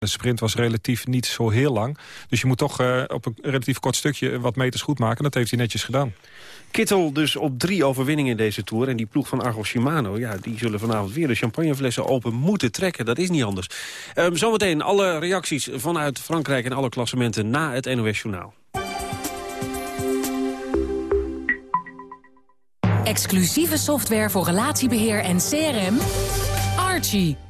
De sprint was relatief niet zo heel lang. Dus je moet toch uh, op een relatief kort stukje wat meters goed maken. Dat heeft hij netjes gedaan. Kittel dus op drie overwinningen in deze Tour. En die ploeg van Argo Shimano, ja, die zullen vanavond weer de champagneflessen open moeten trekken. Dat is niet anders. Um, zometeen alle reacties vanuit Frankrijk en alle klassementen na het NOS Journaal. Exclusieve software voor relatiebeheer en CRM. Archie.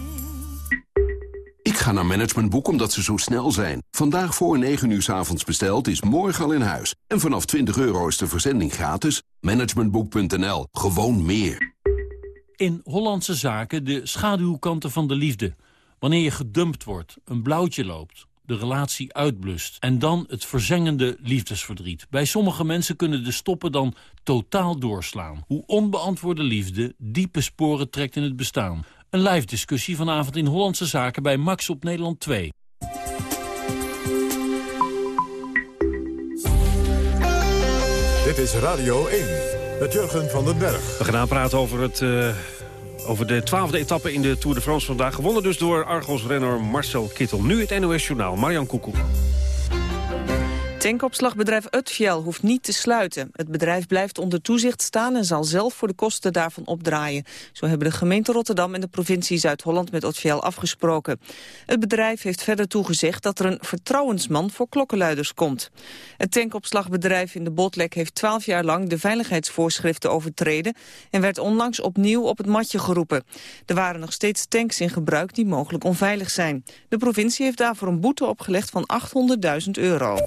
Ik ga naar Managementboek omdat ze zo snel zijn. Vandaag voor 9 uur s avonds besteld is morgen al in huis. En vanaf 20 euro is de verzending gratis. Managementboek.nl. Gewoon meer. In Hollandse zaken de schaduwkanten van de liefde. Wanneer je gedumpt wordt, een blauwtje loopt, de relatie uitblust... en dan het verzengende liefdesverdriet. Bij sommige mensen kunnen de stoppen dan totaal doorslaan. Hoe onbeantwoorde liefde diepe sporen trekt in het bestaan. Een live discussie vanavond in Hollandse Zaken bij Max op Nederland 2. Dit is Radio 1, met Jurgen van den Berg. We gaan praten over, het, uh, over de twaalfde etappe in de Tour de France vandaag. Gewonnen dus door Argos-renner Marcel Kittel. Nu het NOS Journaal, Marjan Koekoek. Tankopslagbedrijf Utfiel hoeft niet te sluiten. Het bedrijf blijft onder toezicht staan en zal zelf voor de kosten daarvan opdraaien. Zo hebben de gemeente Rotterdam en de provincie Zuid-Holland met Utfiel afgesproken. Het bedrijf heeft verder toegezegd dat er een vertrouwensman voor klokkenluiders komt. Het tankopslagbedrijf in de Botlek heeft twaalf jaar lang de veiligheidsvoorschriften overtreden en werd onlangs opnieuw op het matje geroepen. Er waren nog steeds tanks in gebruik die mogelijk onveilig zijn. De provincie heeft daarvoor een boete opgelegd van 800.000 euro.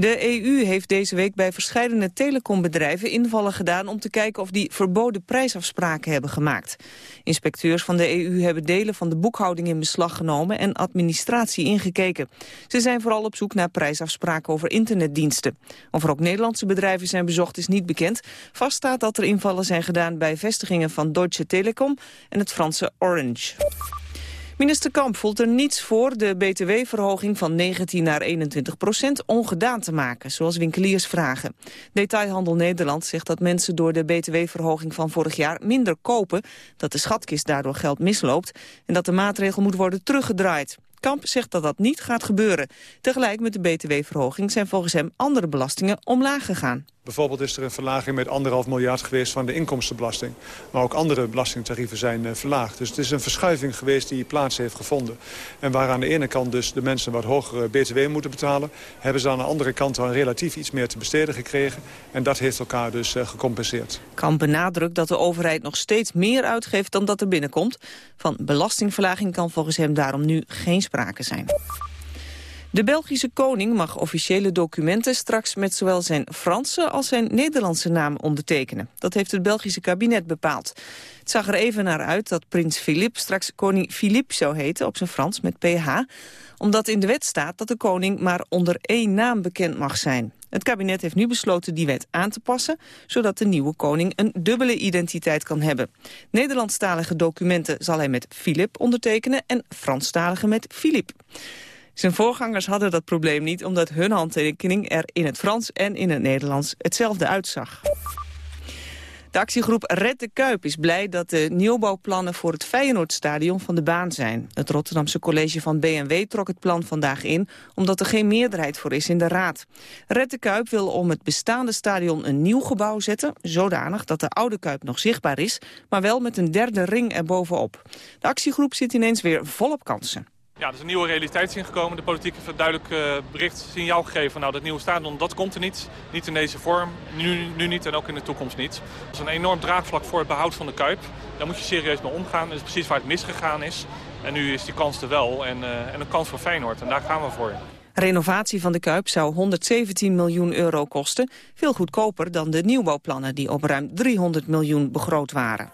De EU heeft deze week bij verschillende telecombedrijven invallen gedaan om te kijken of die verboden prijsafspraken hebben gemaakt. Inspecteurs van de EU hebben delen van de boekhouding in beslag genomen en administratie ingekeken. Ze zijn vooral op zoek naar prijsafspraken over internetdiensten. Of er ook Nederlandse bedrijven zijn bezocht is niet bekend. Vast staat dat er invallen zijn gedaan bij vestigingen van Deutsche Telekom en het Franse Orange. Minister Kamp voelt er niets voor de btw-verhoging van 19 naar 21 procent ongedaan te maken, zoals winkeliers vragen. Detailhandel Nederland zegt dat mensen door de btw-verhoging van vorig jaar minder kopen, dat de schatkist daardoor geld misloopt en dat de maatregel moet worden teruggedraaid. Kamp zegt dat dat niet gaat gebeuren. Tegelijk met de btw-verhoging zijn volgens hem andere belastingen omlaag gegaan. Bijvoorbeeld is er een verlaging met anderhalf miljard geweest van de inkomstenbelasting. Maar ook andere belastingtarieven zijn uh, verlaagd. Dus het is een verschuiving geweest die plaats heeft gevonden. En waar aan de ene kant dus de mensen wat hogere btw moeten betalen... hebben ze aan de andere kant dan relatief iets meer te besteden gekregen. En dat heeft elkaar dus uh, gecompenseerd. Kamp benadrukt dat de overheid nog steeds meer uitgeeft dan dat er binnenkomt. Van belastingverlaging kan volgens hem daarom nu geen sprake zijn. De Belgische koning mag officiële documenten straks met zowel zijn Franse als zijn Nederlandse naam ondertekenen. Dat heeft het Belgische kabinet bepaald. Het zag er even naar uit dat prins Filip straks koning Philippe zou heten, op zijn Frans met PH, omdat in de wet staat dat de koning maar onder één naam bekend mag zijn. Het kabinet heeft nu besloten die wet aan te passen... zodat de nieuwe koning een dubbele identiteit kan hebben. Nederlandstalige documenten zal hij met Philip ondertekenen... en Franstalige met Philippe. Zijn voorgangers hadden dat probleem niet... omdat hun handtekening er in het Frans en in het Nederlands hetzelfde uitzag. De actiegroep Red de Kuip is blij dat de nieuwbouwplannen voor het Feyenoordstadion van de baan zijn. Het Rotterdamse college van BMW trok het plan vandaag in, omdat er geen meerderheid voor is in de raad. Red de Kuip wil om het bestaande stadion een nieuw gebouw zetten, zodanig dat de oude Kuip nog zichtbaar is, maar wel met een derde ring erbovenop. De actiegroep zit ineens weer volop kansen. Ja, er is een nieuwe realiteit ingekomen. De politiek heeft een duidelijk uh, bericht, signaal gegeven. Van, nou, dat nieuwe stadion, dat komt er niet. Niet in deze vorm. Nu, nu niet en ook in de toekomst niet. Dat is een enorm draagvlak voor het behoud van de Kuip. Daar moet je serieus mee omgaan. Dat is precies waar het misgegaan is. En nu is die kans er wel. En, uh, en een kans voor Feyenoord. En daar gaan we voor. Renovatie van de Kuip zou 117 miljoen euro kosten. Veel goedkoper dan de nieuwbouwplannen die op ruim 300 miljoen begroot waren.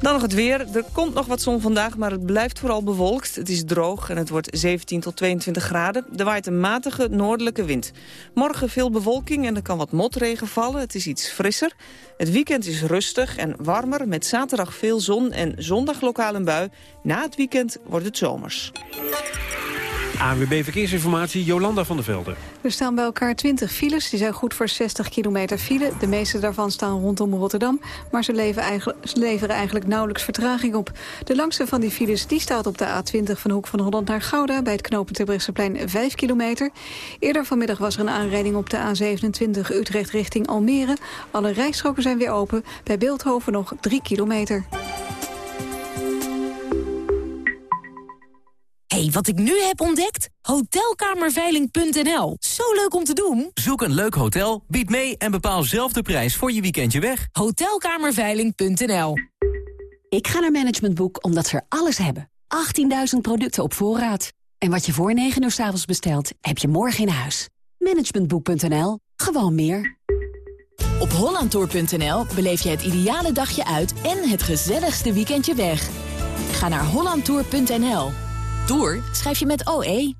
Dan nog het weer. Er komt nog wat zon vandaag, maar het blijft vooral bewolkt. Het is droog en het wordt 17 tot 22 graden. Er waait een matige noordelijke wind. Morgen veel bewolking en er kan wat motregen vallen. Het is iets frisser. Het weekend is rustig en warmer met zaterdag veel zon en zondag lokaal een bui. Na het weekend wordt het zomers. ANWB Verkeersinformatie, Jolanda van der Velden. Er staan bij elkaar 20 files. Die zijn goed voor 60 kilometer file. De meeste daarvan staan rondom Rotterdam. Maar ze, leveren eigenlijk nauwelijks vertraging op. De langste van die files die staat op de A20 van de Hoek van Holland naar Gouda... bij het knooppunt Terbrechtseplein 5 kilometer. Eerder vanmiddag was er een aanrijding op de A27 Utrecht richting Almere. Alle rijstroken zijn weer open. Bij Beeldhoven nog 3 kilometer. Hey, wat ik nu heb ontdekt? Hotelkamerveiling.nl. Zo leuk om te doen. Zoek een leuk hotel, bied mee en bepaal zelf de prijs voor je weekendje weg. Hotelkamerveiling.nl. Ik ga naar Management Boek omdat ze er alles hebben. 18.000 producten op voorraad. En wat je voor 9 uur s avonds bestelt, heb je morgen in huis. Managementboek.nl. Gewoon meer. Op hollandtour.nl beleef je het ideale dagje uit en het gezelligste weekendje weg. Ga naar hollandtour.nl. Tour schrijf je met OE.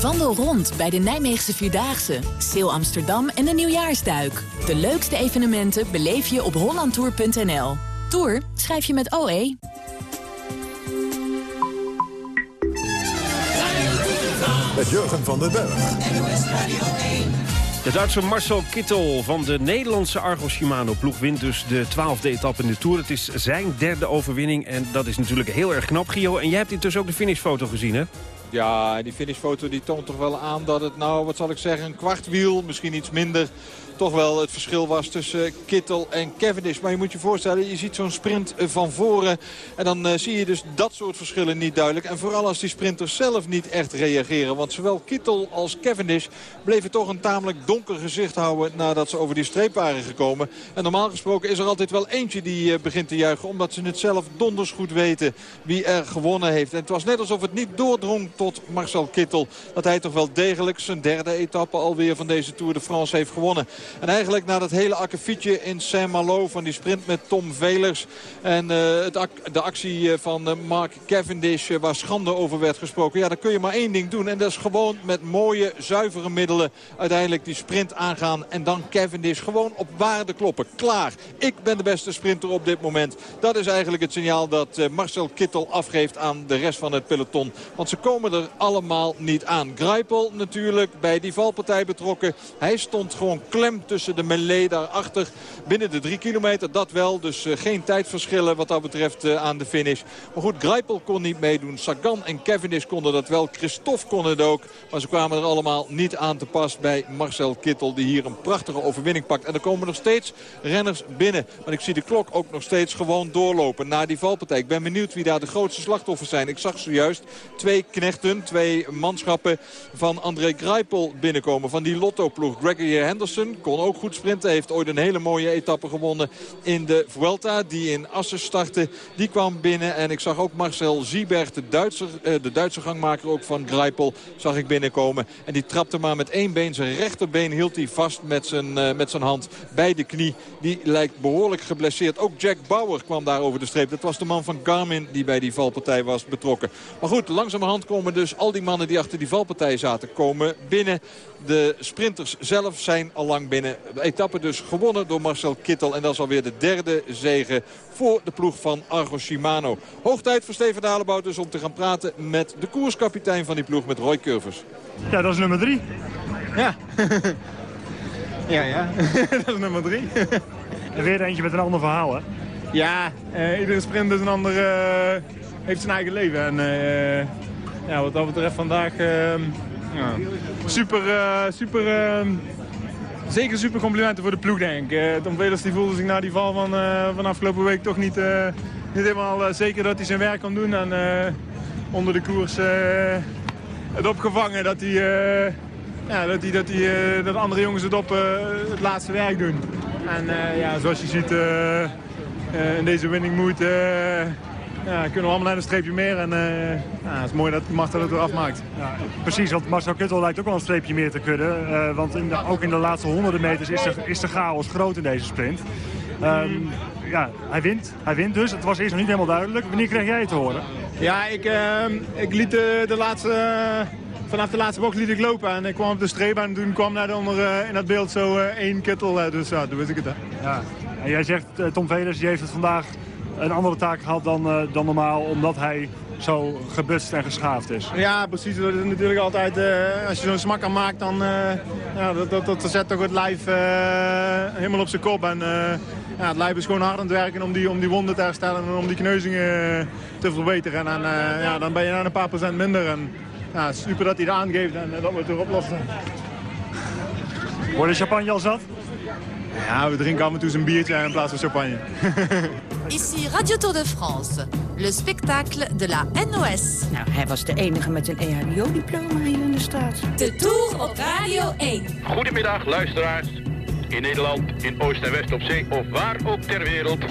Wandel rond bij de Nijmeegse Vierdaagse, Sale Amsterdam en de Nieuwjaarsduik. De leukste evenementen beleef je op hollandtour.nl. Tour schrijf je met OE. Met Jurgen van den Berg. De Duitse Marcel Kittel van de Nederlandse Argo Shimano ploeg wint dus de twaalfde etappe in de Tour. Het is zijn derde overwinning en dat is natuurlijk heel erg knap, Gio. En jij hebt intussen ook de finishfoto gezien, hè? Ja, die finishfoto die toont toch wel aan dat het nou, wat zal ik zeggen, een kwart wiel, misschien iets minder toch wel het verschil was tussen Kittel en Cavendish. Maar je moet je voorstellen, je ziet zo'n sprint van voren. En dan uh, zie je dus dat soort verschillen niet duidelijk. En vooral als die sprinters zelf niet echt reageren. Want zowel Kittel als Cavendish bleven toch een tamelijk donker gezicht houden... nadat ze over die streep waren gekomen. En normaal gesproken is er altijd wel eentje die begint te juichen... omdat ze het zelf donders goed weten wie er gewonnen heeft. En het was net alsof het niet doordrong tot Marcel Kittel... dat hij toch wel degelijk zijn derde etappe alweer van deze Tour de France heeft gewonnen. En eigenlijk na dat hele akkefietje in Saint-Malo van die sprint met Tom Velers... en ac de actie van uh, Mark Cavendish waar schande over werd gesproken... ja, dan kun je maar één ding doen. En dat is gewoon met mooie, zuivere middelen uiteindelijk die sprint aangaan... en dan Cavendish gewoon op waarde kloppen. Klaar. Ik ben de beste sprinter op dit moment. Dat is eigenlijk het signaal dat Marcel Kittel afgeeft aan de rest van het peloton. Want ze komen er allemaal niet aan. Greipel natuurlijk bij die valpartij betrokken. Hij stond gewoon klem tussen de melee daarachter. Binnen de drie kilometer, dat wel. Dus uh, geen tijdverschillen wat dat betreft uh, aan de finish. Maar goed, Greipel kon niet meedoen. Sagan en Cavendish konden dat wel. Christophe kon het ook. Maar ze kwamen er allemaal niet aan te pas bij Marcel Kittel. Die hier een prachtige overwinning pakt. En er komen nog steeds renners binnen. Want ik zie de klok ook nog steeds gewoon doorlopen na die valpartij. Ik ben benieuwd wie daar de grootste slachtoffers zijn. Ik zag zojuist twee knechten, twee manschappen van André Greipel binnenkomen. Van die Lotto-ploeg. Gregory Henderson kon ook goed sprinten. Heeft ooit een hele mooie etappe gewonnen in de Vuelta. Die in Assen startte. Die kwam binnen. En ik zag ook Marcel Zieberg, de Duitse, de Duitse gangmaker ook van Greipel, zag ik binnenkomen. En die trapte maar met één been. Zijn rechterbeen hield hij vast met zijn, met zijn hand bij de knie. Die lijkt behoorlijk geblesseerd. Ook Jack Bauer kwam daar over de streep. Dat was de man van Garmin die bij die valpartij was betrokken. Maar goed, langzamerhand komen dus al die mannen die achter die valpartij zaten komen binnen. De sprinters zelf zijn al lang binnen. De etappe dus gewonnen door Marcel Kittel. En dat is alweer de derde zege voor de ploeg van Argo Shimano. Hoog tijd voor Steven Dalebout dus om te gaan praten met de koerskapitein van die ploeg, met Roy Curvers. Ja, dat is nummer drie. Ja. ja, ja. dat is nummer drie. en weer eentje met een ander verhaal, hè? Ja, uh, iedere sprint is een ander, uh, heeft zijn eigen leven. En uh, ja, wat dat betreft vandaag ja, super, super zeker super complimenten voor de ploeg, denk. Uh, Tom Velers die voelde zich na die val van, uh, van afgelopen week toch niet, uh, niet helemaal zeker dat hij zijn werk kan doen. En onder de koers het opgevangen dat, hij, ja, dat, hij, dat, hij, dat andere jongens het op het laatste werk doen. En ja, zoals je ziet in deze winning mood ja, kunnen we allemaal naar een streepje meer. En uh, ja, het is mooi dat Marta het eraf maakt. Ja, precies, want Marcel Kittel lijkt ook wel een streepje meer te kunnen. Uh, want in de, ook in de laatste honderden meters is de, is de chaos groot in deze sprint. Um, ja, hij wint. Hij wint dus. Het was eerst nog niet helemaal duidelijk. Wanneer kreeg jij het te horen? Ja, ik, uh, ik liet de, de laatste... Vanaf de laatste bocht liet ik lopen en ik kwam op de streep en toen kwam naar onder in dat beeld zo één kittel. dus ja, toen wist ik het. Hè. Ja. En jij zegt, Tom Velers, die heeft het vandaag een andere taak gehad dan, uh, dan normaal, omdat hij zo gebutst en geschaafd is. Ja, precies. Dat is natuurlijk altijd, uh, als je zo'n smak aan maakt, dan uh, ja, dat, dat, dat, zet toch het lijf helemaal op zijn kop. En ja, het lijf is gewoon hard aan het werken om die, om die wonden te herstellen en om die kneuzingen te verbeteren. En ja, dan ben je na een paar procent minder. En, ja, super dat hij het aangeeft en dat we het erop lossen. Wordt de champagne al zat? Ja, we drinken af en toe een biertje in plaats van champagne. Ici Radio Tour de France, le spectacle de la NOS. Nou, hij was de enige met een EHBO-diploma hier in de straat. De Tour op Radio 1. Goedemiddag, luisteraars. In Nederland, in Oost en West op zee of waar ook ter wereld.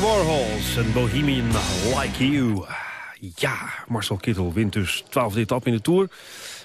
Warhols en Bohemian Like You. Ja, Marcel Kittel wint dus 12e etappe in de Tour.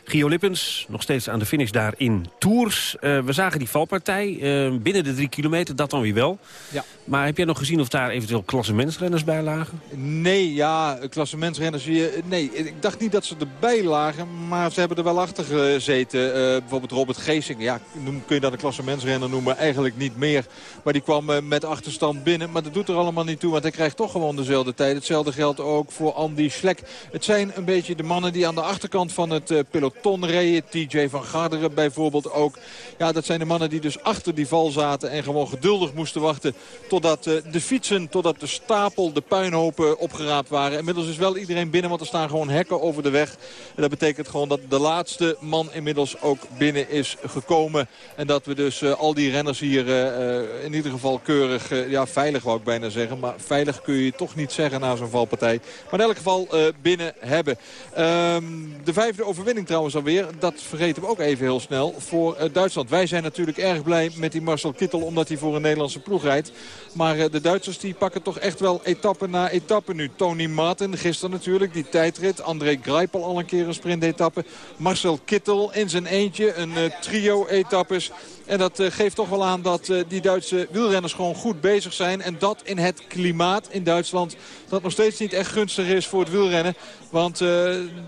Gio Lippens, nog steeds aan de finish daar in Tours. Uh, we zagen die valpartij uh, binnen de drie kilometer, dat dan weer wel. Ja. Maar heb jij nog gezien of daar eventueel klassementsrenners bij lagen? Nee, ja, klassementsrenners. Nee, ik dacht niet dat ze erbij lagen, maar ze hebben er wel achter gezeten. Uh, bijvoorbeeld Robert Geesing, ja, kun je dat een klassementsrenner noemen? Eigenlijk niet meer. Maar die kwam met achterstand binnen. Maar dat doet er allemaal niet toe, want hij krijgt toch gewoon dezelfde tijd. Hetzelfde geldt ook voor Andy Schlek. Het zijn een beetje de mannen die aan de achterkant van het peloton reden. TJ van Garderen bijvoorbeeld ook. Ja, dat zijn de mannen die dus achter die val zaten en gewoon geduldig moesten wachten totdat uh, de fietsen, totdat de stapel, de puinhopen opgeraapt waren. Inmiddels is wel iedereen binnen, want er staan gewoon hekken over de weg. En dat betekent gewoon dat de laatste man inmiddels ook binnen is gekomen. En dat we dus uh, al die renners hier uh, in ieder geval keurig, ja veilig wou ik bijna zeggen. Maar veilig kun je toch niet zeggen na zo'n valpartij. Maar in elk geval binnen hebben. Um, de vijfde overwinning trouwens alweer. Dat vergeten we ook even heel snel voor Duitsland. Wij zijn natuurlijk erg blij met die Marcel Kittel omdat hij voor een Nederlandse ploeg rijdt. Maar uh, de Duitsers die pakken toch echt wel etappe na etappe nu. Tony Martin, gisteren natuurlijk, die tijdrit. André Greipel al een keer een sprintetappe. Marcel Kittel in zijn eentje, een uh, trio etappes. En dat uh, geeft toch wel aan dat uh, die Duitse wielrenners gewoon goed bezig zijn. En dat in het klimaat in Duitsland dat nog steeds niet echt gunstig is voor het wielrennen. Want uh,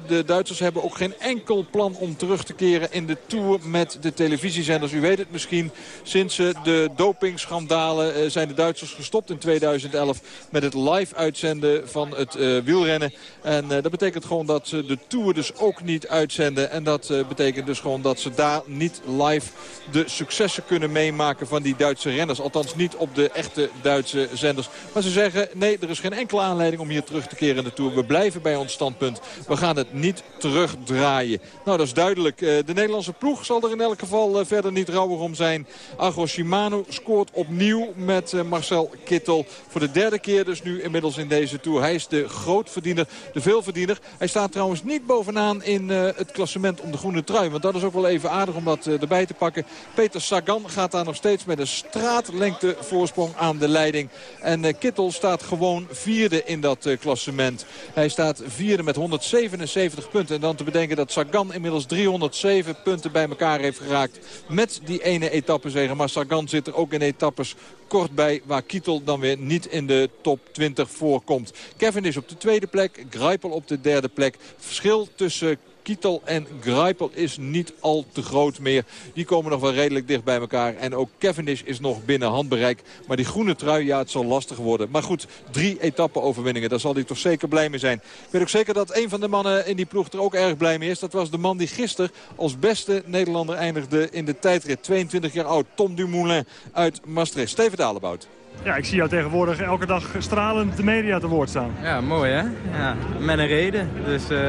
de Duitsers hebben ook geen enkel plan om terug te keren in de Tour met de televisiezenders. U weet het misschien, sinds de dopingschandalen zijn de Duitsers gestopt in 2011 met het live uitzenden van het wielrennen. En dat betekent gewoon dat ze de Tour dus ook niet uitzenden. En dat betekent dus gewoon dat ze daar niet live de successen kunnen meemaken van die Duitse renners. Althans niet op de echte Duitse zenders. Maar ze zeggen, nee, er is geen enkele aanleiding om hier terug te keren in de Tour. We blijven bij ons standpunt. We gaan het niet terugdraaien. Nou, dat is duidelijk. De Nederlandse ploeg zal er in elk geval verder niet rouwig om zijn. Argo Shimano scoort opnieuw met Marcel Kittel. Voor de derde keer dus nu inmiddels in deze Tour. Hij is de grootverdiener, de veelverdiener. Hij staat trouwens niet bovenaan in het klassement om de groene trui. Want dat is ook wel even aardig om dat erbij te pakken. Peter Sagan gaat daar nog steeds met een straatlengte voorsprong aan de leiding. En uh, Kittel staat gewoon vierde in dat uh, klassement. Hij staat vierde met 177 punten. En dan te bedenken dat Sagan inmiddels 307 punten bij elkaar heeft geraakt. Met die ene etappezege. Maar Sagan zit er ook in etappes kort bij waar Kittel dan weer niet in de top 20 voorkomt. Kevin is op de tweede plek, Greipel op de derde plek. Verschil tussen Kittel en Greipel is niet al te groot meer. Die komen nog wel redelijk dicht bij elkaar. En ook Cavendish is nog binnen handbereik. Maar die groene trui, ja, het zal lastig worden. Maar goed, drie etappe-overwinningen. Daar zal hij toch zeker blij mee zijn. Ik weet ook zeker dat een van de mannen in die ploeg er ook erg blij mee is. Dat was de man die gisteren als beste Nederlander eindigde in de tijdrit. 22 jaar oud, Tom Dumoulin uit Maastricht. Steven Dalebout. Ja, ik zie jou tegenwoordig elke dag stralend de media te woord staan. Ja, mooi hè? Ja, met een reden. Dus uh,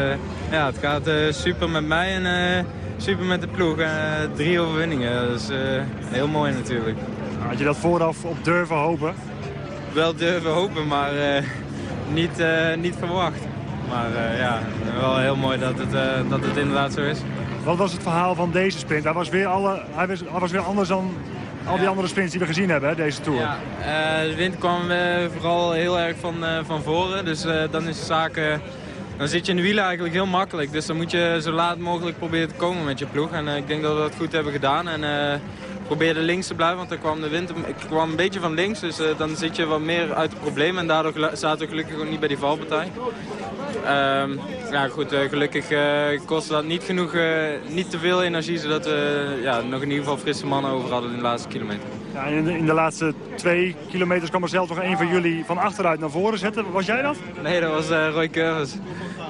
ja, het gaat uh, super met mij en uh, super met de ploeg. drie overwinningen, dat is heel mooi natuurlijk. Had je dat vooraf op durven hopen? Wel durven hopen, maar niet, niet verwacht. Maar ja, wel heel mooi dat het, dat het inderdaad zo is. Wat was het verhaal van deze sprint? Hij was weer, alle, hij was, hij was weer anders dan al die andere sprints die we gezien hebben, deze Tour. Ja, uh, de wind kwam uh, vooral heel erg van, uh, van voren. Dus dan is de zaak... dan zit je in de wielen eigenlijk heel makkelijk. Dus dan moet je zo laat mogelijk proberen te komen met je ploeg. En ik denk dat we dat goed hebben gedaan. En probeerde links te blijven, want dan kwam de wind ik kwam een beetje van links. Dus dan zit je wat meer uit het probleem. En daardoor zaten we gelukkig ook niet bij die valpartij. Um, ja, goed, uh, gelukkig uh, kostte dat niet genoeg, niet te veel energie, zodat we ja, nog in ieder geval frisse mannen over hadden in de laatste kilometer. Ja, in, de, in de laatste twee kilometers kwam er zelf nog een van jullie van achteruit naar voren zetten. Was jij dat? Nee, dat was Roy Curvers.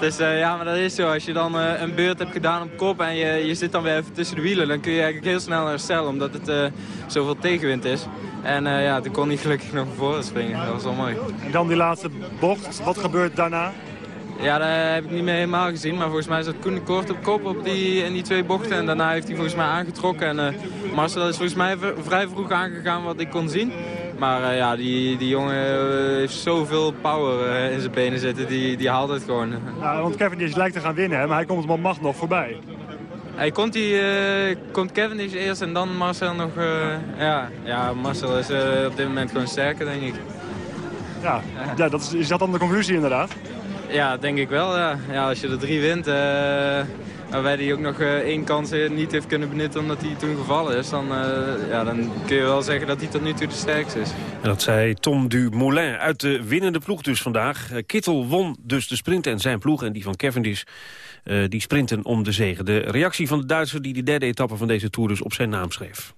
Dus ja, maar dat is zo. Als je dan een beurt hebt gedaan op kop en je, je zit dan weer even tussen de wielen, dan kun je eigenlijk heel snel herstellen, omdat het zoveel tegenwind is. En ja, toen kon hij gelukkig nog voren springen. Dat was wel mooi. En dan die laatste bocht. Wat gebeurt daarna? Ja, dat heb ik niet meer helemaal gezien. Maar volgens mij zat Koen kort op kop op die, in die twee bochten. En daarna heeft hij volgens mij aangetrokken. En uh, Marcel is volgens mij vrij vroeg aangegaan wat ik kon zien. Maar uh, ja, die, die jongen uh, heeft zoveel power in zijn benen zitten. Die, die haalt het gewoon. Ja, want Cavendish lijkt te gaan winnen, hè? maar hij komt op macht nog voorbij. Hij komt, die, komt Cavendish eerst en dan Marcel nog... ja, ja, Marcel is op dit moment gewoon sterker, denk ik. Ja, ja dat is, is dat dan de conclusie inderdaad? Ja, denk ik wel. Ja. Ja, als je er drie wint, uh, waarbij hij ook nog één kans niet heeft kunnen benutten omdat hij toen gevallen is. Dan, ja, dan kun je wel zeggen dat hij tot nu toe de sterkste is. En dat zei Tom Dumoulin uit de winnende ploeg dus vandaag. Kittel won dus de sprint en zijn ploeg en die van Cavendish... Uh, die sprinten om de zegen. De reactie van de Duitser die de derde etappe van deze Tour dus op zijn naam schreef.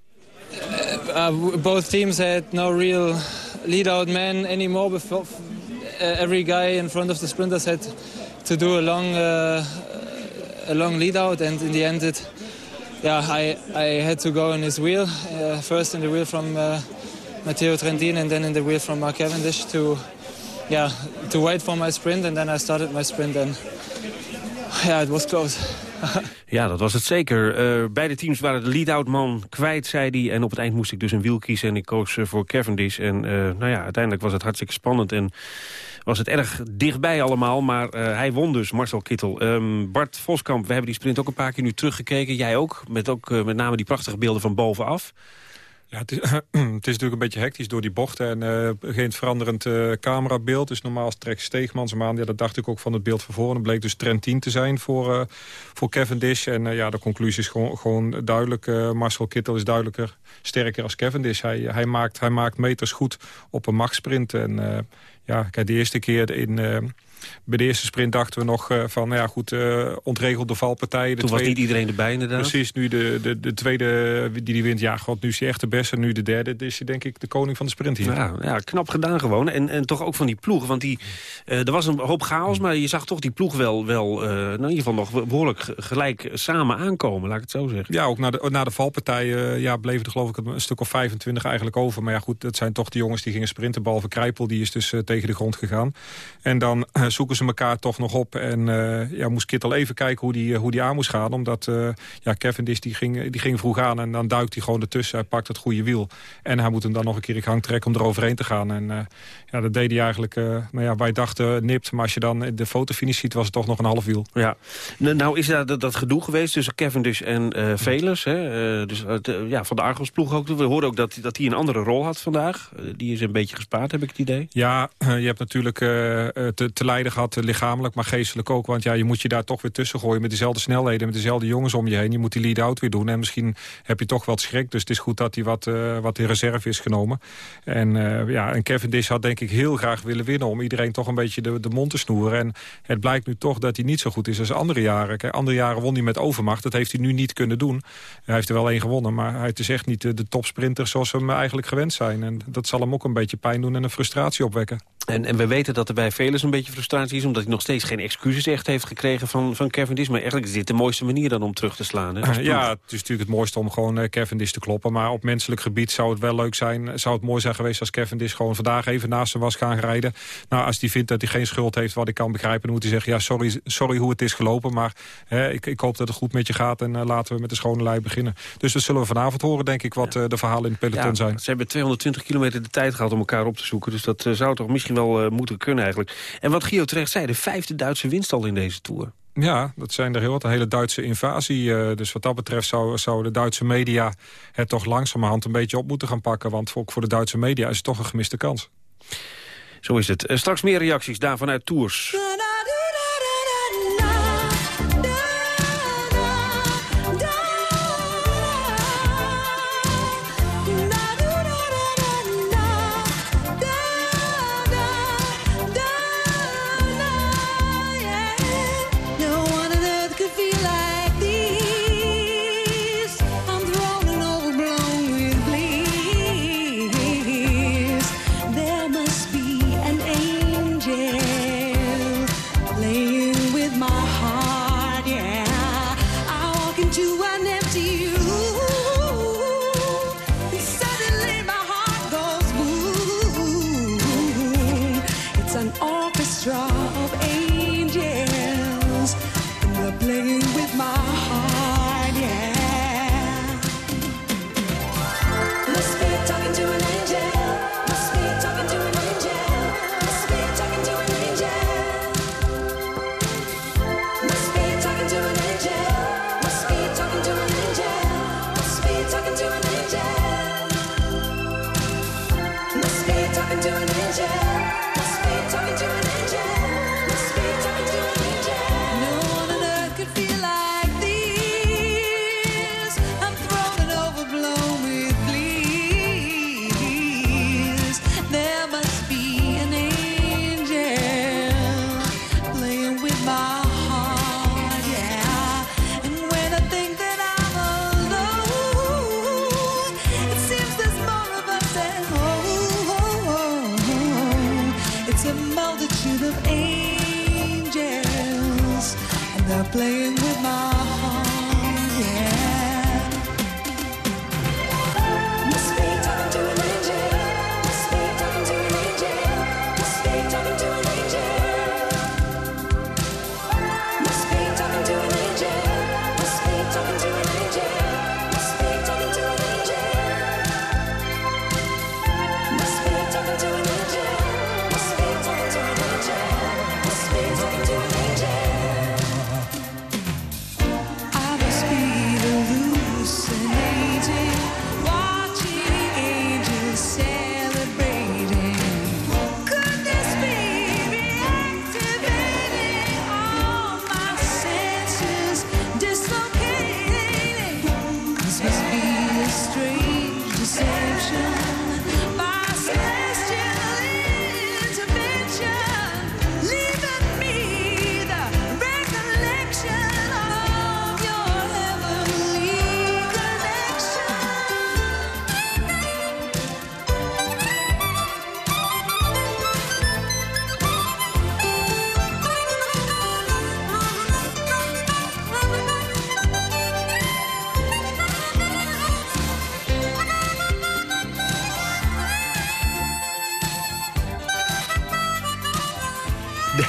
Uh, both teams had no real lead-out man anymore. Before, every guy in front of the sprinters had to do a long, a long lead-out, and in the end, it, yeah, I had to go in his wheel first in the wheel from Matteo Trentin, and then in the wheel from Mark Cavendish to, yeah, to wait for my sprint, and then I started my sprint, and yeah, it was close. ja, dat was het zeker. Uh, beide teams waren de lead-out man kwijt, zei hij. En op het eind moest ik dus een wiel kiezen en ik koos uh, voor Cavendish. En uh, nou ja, uiteindelijk was het hartstikke spannend en was het erg dichtbij allemaal. Maar hij won dus, Marcel Kittel. Um, Bart Voskamp, we hebben die sprint ook een paar keer nu teruggekeken. Jij ook, met ook met name die prachtige beelden van bovenaf. Ja, het is, natuurlijk een beetje hectisch door die bochten en uh, geen veranderend uh, camerabeeld. Dus normaal trekt Steegmans hem aan. Ja, dat dacht ik ook van het beeld van voren. Het bleek dus trend 10 te zijn voor, uh, voor Cavendish. En ja, de conclusie is gewoon, gewoon duidelijk. Marcel Kittel is duidelijker, sterker als Cavendish. Hij, hij, maakt, hij maakt meters goed op een machtsprint. En ja, kijk, de eerste keer in bij de eerste sprint dachten we nog uh, van, nou ja goed, uh, ontregelde valpartijen. Toen was niet iedereen erbij inderdaad. Precies, nu de, de, de tweede die die wint, ja god, nu is hij echt de beste. En nu de derde, dus is hij denk ik de koning van de sprint hier. Ja, ja knap gedaan gewoon. En, en toch ook van die ploeg, want die, uh, er was een hoop chaos, maar je zag toch die ploeg wel, wel nou in ieder geval nog behoorlijk gelijk samen aankomen, laat ik het zo zeggen. Ja, ook na de, na de valpartijen ja, bleven er geloof ik een stuk of 25 eigenlijk over. Maar ja goed, dat zijn toch de jongens die gingen sprinten, behalve Krijpel, die is dus tegen de grond gegaan. En dan zoeken ze elkaar toch nog op. En uh, ja, moest Kittel even kijken hoe die, hoe die aan moest gaan. Omdat ja, Cavendish die ging, die ging vroeg aan en dan duikt hij gewoon ertussen. Hij pakt het goede wiel. En hij moet hem dan nog een keer in gang trekken om eroverheen te gaan. En ja, dat deed hij eigenlijk, nou ja, wij dachten nipt. Maar als je dan de fotofinish ziet, was het toch nog een half wiel. Ja, nou is dat, dat, gedoe geweest tussen Cavendish en uh, Velers. Hè? dus ja, van de Argos ploeg ook. We hoorden ook dat, dat hij een andere rol had vandaag. die is een beetje gespaard, heb ik het idee. Ja, je hebt natuurlijk te, te lijden gehad lichamelijk, maar geestelijk ook. Want ja, je moet je daar toch weer tussen gooien met dezelfde snelheden... met dezelfde jongens om je heen. Je moet die lead-out weer doen. En misschien heb je toch wat schrik. Dus het is goed dat hij wat, uh, wat in reserve is genomen. En, uh, ja, en Cavendish had denk ik heel graag willen winnen... om iedereen toch een beetje de, de mond te snoeren. En het blijkt nu toch dat hij niet zo goed is als andere jaren. Kijk, andere jaren won hij met overmacht. Dat heeft hij nu niet kunnen doen. Hij heeft er wel één gewonnen, maar hij is echt niet de, de topsprinter... zoals we hem eigenlijk gewend zijn. En dat zal hem ook een beetje pijn doen en een frustratie opwekken. En, en we weten dat er bij velen een beetje frustratie is... omdat hij nog steeds geen excuses echt heeft gekregen van, van Cavendish. Maar eigenlijk is dit de mooiste manier dan om terug te slaan. Hè, ja, het is natuurlijk het mooiste om gewoon uh, Cavendish te kloppen. Maar op menselijk gebied zou het wel leuk zijn... zou het mooi zijn geweest als Cavendish gewoon vandaag even naast hem was gaan rijden. Nou, als hij vindt dat hij geen schuld heeft, wat ik kan begrijpen... dan moet hij zeggen, ja, sorry, sorry hoe het is gelopen... maar hè, ik, ik hoop dat het goed met je gaat en uh, laten we met de schone lei beginnen. Dus dat zullen we vanavond horen, denk ik, wat de verhalen in het peloton ja, zijn. Ze hebben 220 kilometer de tijd gehad om elkaar op te zoeken. Dus dat zou toch misschien wel moeten kunnen eigenlijk. En wat Gio terecht zei, de vijfde Duitse winst al in deze Tour. Ja, dat zijn er heel wat. Een hele Duitse invasie. Uh, dus wat dat betreft zou, zou de Duitse media het toch langzamerhand een beetje op moeten gaan pakken. Want ook voor de Duitse media is het toch een gemiste kans. Zo is het. Uh, straks meer reacties daarvan uit Tours. Imagine. Playing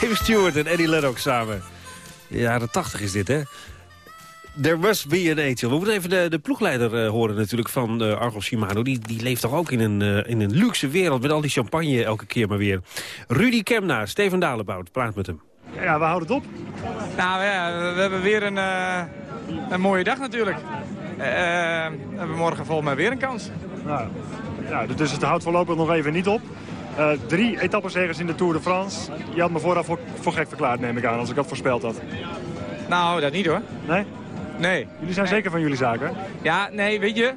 Dave Stewart en Eddie Lennox samen. Jaren 80 is dit, hè? There must be an angel. We moeten even de, de ploegleider eh, horen natuurlijk van eh Argos Shimano. Die, die leeft toch ook in een, eh, in een luxe wereld met al die champagne elke keer maar weer. Rudy Kemna, Steven Dalebout, praat met hem. Ja, we houden het op. Nou ja, we hebben weer een, eh, een mooie dag natuurlijk. Eh, we hebben morgen volgens mij weer een kans. Nou, ja, dus het houdt voorlopig nog even niet op. Eh, drie etappenzegers in de Tour de France. Je had me vooraf voor, voor gek verklaard, neem ik aan, als ik dat voorspeld had. Nou, dat niet hoor. Nee? Nee. Jullie zijn zeker van jullie zaken? Ja, nee, weet je,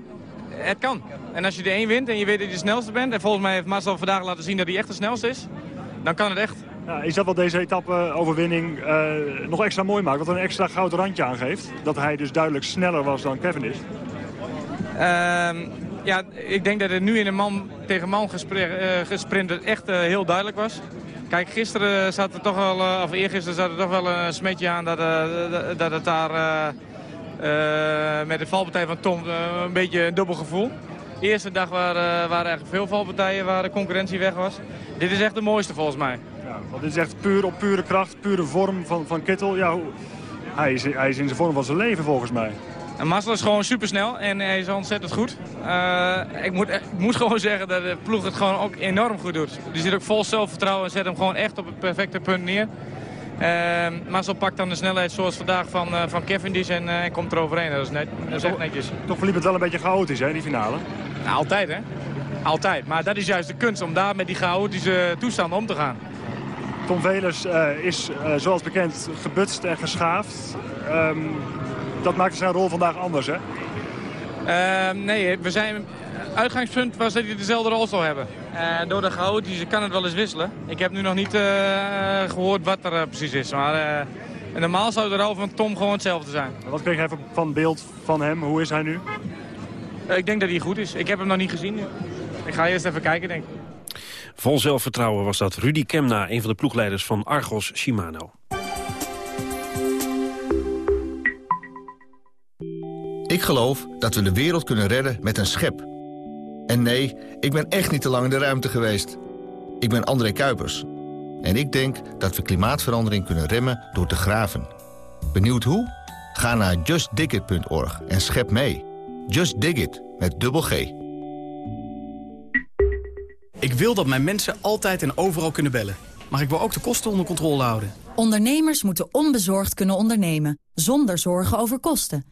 het kan. En als je er één wint en je weet dat je de snelste bent... en volgens mij heeft Marcel vandaag laten zien dat hij echt de snelste is... dan kan het echt. Ja, is dat wat deze etappe-overwinning eh, nog extra mooi maakt? Wat een extra goud randje aangeeft? Dat hij dus duidelijk sneller was dan Kevin is? Ehm, ja, ik denk dat het nu in een man tegen man gespre eh, gesprint echt eh, heel duidelijk was. Kijk, gisteren zat er toch wel, eh, of eergisteren zat er toch wel een smetje aan dat, dat- het daar met de valpartij van Tom een beetje een dubbel gevoel. De eerste dag waren, waren eigenlijk veel valpartijen waar de concurrentie weg was. Dit is echt de mooiste volgens mij. Ja, dit is echt puur op pure kracht, pure vorm van, van Kittel. Ja, hij, is, hij is in zijn vorm van zijn leven volgens mij. En is gewoon supersnel en hij is ontzettend goed. Eh, ik, moet, ik moet gewoon zeggen dat de ploeg het gewoon ook enorm goed doet. Die zit ook vol zelfvertrouwen en zet hem gewoon echt op het perfecte punt neer. Uh, pakt dan de snelheid zoals vandaag van, eh van Cavendish en, eh, en komt er overheen. Dat is, net, dat is echt netjes. Toch verliep het wel een beetje chaotisch, hè, die finale? Nou, altijd hè. Altijd. Maar dat is juist de kunst om daar met die chaotische toestanden om te gaan. Tom Velers eh, is, eh, zoals bekend, gebutst en geschaafd. Ehm, dat maakt zijn rol vandaag anders, hè? Ehm, nee, we zijn, uitgangspunt was dat hij dezelfde rol zou hebben. Eh, door de chaotische kan het wel eens wisselen. Ik heb nu nog niet eh, gehoord wat er eh, precies is. Maar eh, normaal zou de rol van Tom gewoon hetzelfde zijn. Wat kreeg jij van- van beeld van hem? Hoe is hij nu? Ik denk dat hij goed is. Ik heb hem nog niet gezien. nu. Ik ga eerst even kijken, denk ik. Vol zelfvertrouwen was dat Rudy Kemna, een van de ploegleiders van Argos Shimano. Ik geloof dat we de wereld kunnen redden met een schep. En nee, ik ben echt niet te lang in de ruimte geweest. Ik ben André Kuipers. En ik denk dat we klimaatverandering kunnen remmen door te graven. Benieuwd hoe? Ga naar justdigit.org en schep mee. Just Dig It, met dubbel G. Ik wil dat mijn mensen altijd en overal kunnen bellen. Maar ik wil ook de kosten onder controle houden. Ondernemers moeten onbezorgd kunnen ondernemen, zonder zorgen over kosten.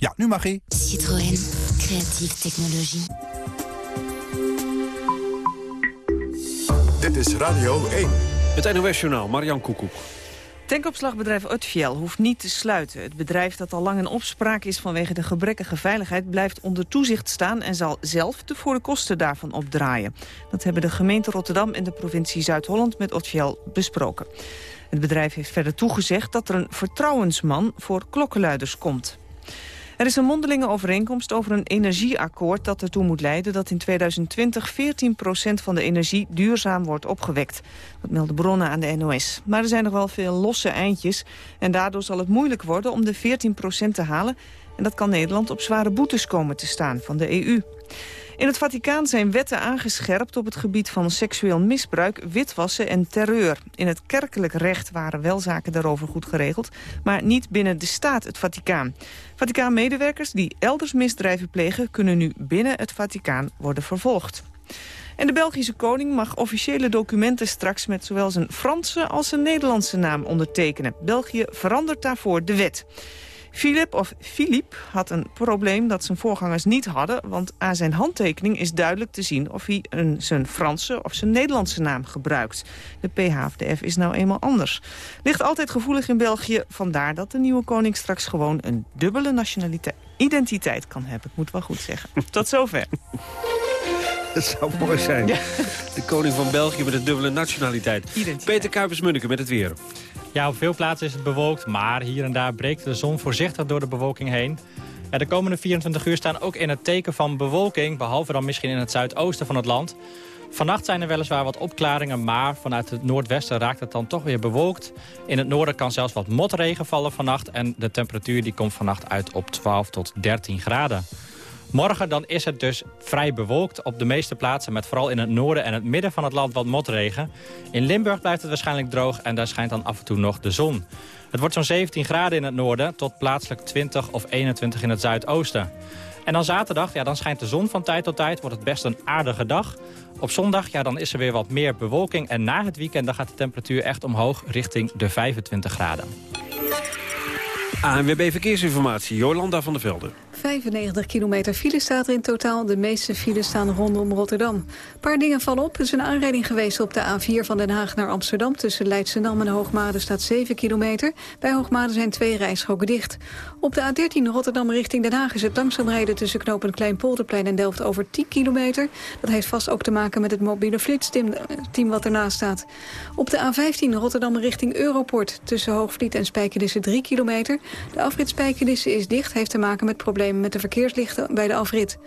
Ja, nu mag ie. Citroën. Creatieve technologie. Dit is Radio 1. Het NOS-journaal, Marian Koekoek. Tankopslagbedrijf Utfiel hoeft niet te sluiten. Het bedrijf dat al lang in opspraak is vanwege de gebrekkige veiligheid... blijft onder toezicht staan en zal zelf de voor de kosten daarvan opdraaien. Dat hebben de gemeente Rotterdam en de provincie Zuid-Holland met Utfiel besproken. Het bedrijf heeft verder toegezegd dat er een vertrouwensman voor klokkenluiders komt. Er is een mondelinge overeenkomst over een energieakkoord dat ertoe moet leiden dat in 2020 14% van de energie duurzaam wordt opgewekt. Dat melden bronnen aan de NOS. Maar er zijn nog wel veel losse eindjes en daardoor zal het moeilijk worden om de 14% te halen. En dat kan Nederland op zware boetes komen te staan van de EU. In het Vaticaan zijn wetten aangescherpt op het gebied van seksueel misbruik, witwassen en terreur. In het kerkelijk recht waren wel zaken daarover goed geregeld, maar niet binnen de staat, het Vaticaan. Vaticaan-medewerkers die elders misdrijven plegen, kunnen nu binnen het Vaticaan worden vervolgd. En de Belgische koning mag officiële documenten straks met zowel zijn Franse als zijn Nederlandse naam ondertekenen. België verandert daarvoor de wet. Philip of Philippe had een probleem dat zijn voorgangers niet hadden... want aan zijn handtekening is duidelijk te zien... of hij een, zijn Franse of zijn Nederlandse naam gebruikt. De PH is nou eenmaal anders. Ligt altijd gevoelig in België, vandaar dat de nieuwe koning straks gewoon... een dubbele nationaliteit, identiteit kan hebben. Ik moet wel goed zeggen. Tot zover. Dat zou mooi zijn. De koning van België met een dubbele nationaliteit. Peter Kuipers-Munneke met het weer. Ja, op veel plaatsen is het bewolkt, maar hier en daar breekt de zon voorzichtig door de bewolking heen. Ja, de komende 24 uur staan ook in het teken van bewolking, behalve dan misschien in het zuidoosten van het land. Vannacht zijn er weliswaar wat opklaringen, maar vanuit het noordwesten raakt het dan toch weer bewolkt. In het noorden kan zelfs wat motregen vallen vannacht en de temperatuur die komt vannacht uit op 12 tot 13 graden. Morgen dan is het dus vrij bewolkt op de meeste plaatsen... met vooral in het noorden en het midden van het land wat motregen. In Limburg blijft het waarschijnlijk droog en daar schijnt dan af en toe nog de zon. Het wordt zo'n 17 graden in het noorden tot plaatselijk 20 of 21 in het zuidoosten. En dan zaterdag, ja, dan schijnt de zon van tijd tot tijd, wordt het best een aardige dag. Op zondag, ja, dan is er weer wat meer bewolking. En na het weekend dan gaat de temperatuur echt omhoog richting de 25 graden. ANWB Verkeersinformatie, Jolanda van der Velde. 95 kilometer file staat er in totaal. De meeste files staan rondom Rotterdam. Een paar dingen vallen op. Er is een aanrijding geweest op de A4 van Den Haag naar Amsterdam. Tussen Leidschendam en Hoogmade staat 7 kilometer. Bij Hoogmade zijn twee rijstroken dicht. Op de A13 Rotterdam richting Den Haag is het langzaam rijden... tussen knopen Kleinpolderplein en Delft over 10 kilometer. Dat heeft vast ook te maken met het mobiele flitsteam team wat ernaast staat. Op de A15 Rotterdam richting Europort. Tussen Hoogvliet en Spijkenisse 3 kilometer. De afrit Spijkenisse is dicht, heeft te maken met problemen met de verkeerslichten bij de afrit.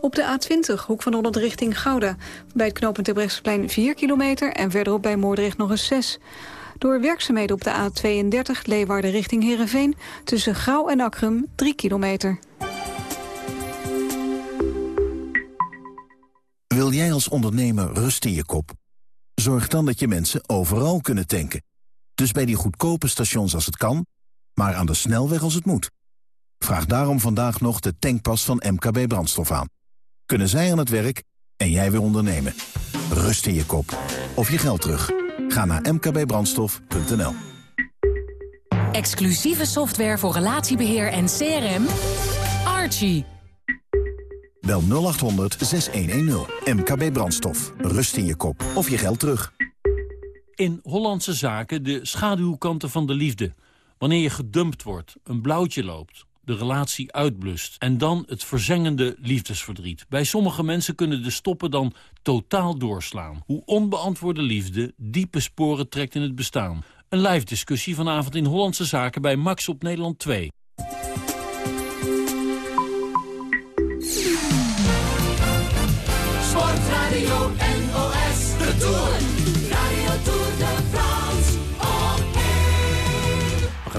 Op de A20, hoek van Holland richting Gouda. Bij het knooppunt Terbrechtseplein 4 kilometer en verderop bij Moordrecht nog eens 6. Door werkzaamheden op de A32 Leeuwarden richting Heerenveen... tussen Grauw en Akrum 3 kilometer. Wil jij als ondernemer rust in je kop? Zorg dan dat je mensen overal kunnen tanken. Dus bij die goedkope stations als het kan, maar aan de snelweg als het moet. Vraag daarom vandaag nog de tankpas van MKB Brandstof aan. Kunnen zij aan het werk en jij weer ondernemen. Rust in je kop. Of je geld terug. Ga naar mkbbrandstof.nl Exclusieve software voor relatiebeheer en CRM. Archie. Bel 0800 6110. MKB Brandstof. Rust in je kop. Of je geld terug. In Hollandse zaken de schaduwkanten van de liefde. Wanneer je gedumpt wordt, een blauwtje loopt de relatie uitblust. En dan het verzengende liefdesverdriet. Bij sommige mensen kunnen de stoppen dan totaal doorslaan. Hoe onbeantwoorde liefde diepe sporen trekt in het bestaan. Een live discussie vanavond in Hollandse Zaken bij Max op Nederland 2.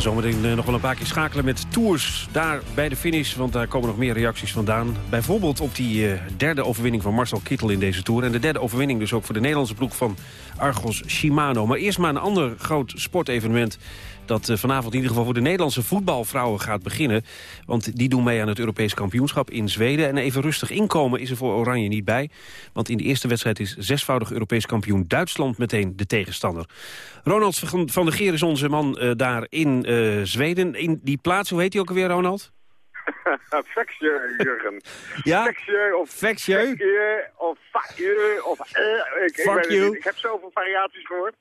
Gaan zometeen eh, nog wel een paar keer schakelen met tours daar bij de finish. Want daar komen nog meer reacties vandaan. Bijvoorbeeld op die eh, derde overwinning van Marcel Kittel in deze tour. En de derde overwinning dus ook voor de Nederlandse ploeg van Argos Shimano. Maar eerst maar een ander groot sportevenement dat eh, vanavond in ieder geval voor de Nederlandse voetbalvrouwen gaat beginnen. Want die doen mee aan het Europees kampioenschap in Zweden. En even rustig inkomen is er voor Oranje niet bij. Want in de eerste wedstrijd is zesvoudig Europees kampioen Duitsland meteen de tegenstander. Ronald van der Geer is onze man eh, daar in eh, Zweden. In die plaats, hoe heet hij ook alweer, Ronald? Vexieu, Jurgen. Ja? Vexieu of? Vexieu of Fakieu of... eh, ik, ik, weet you. ik heb zoveel variaties gehoord.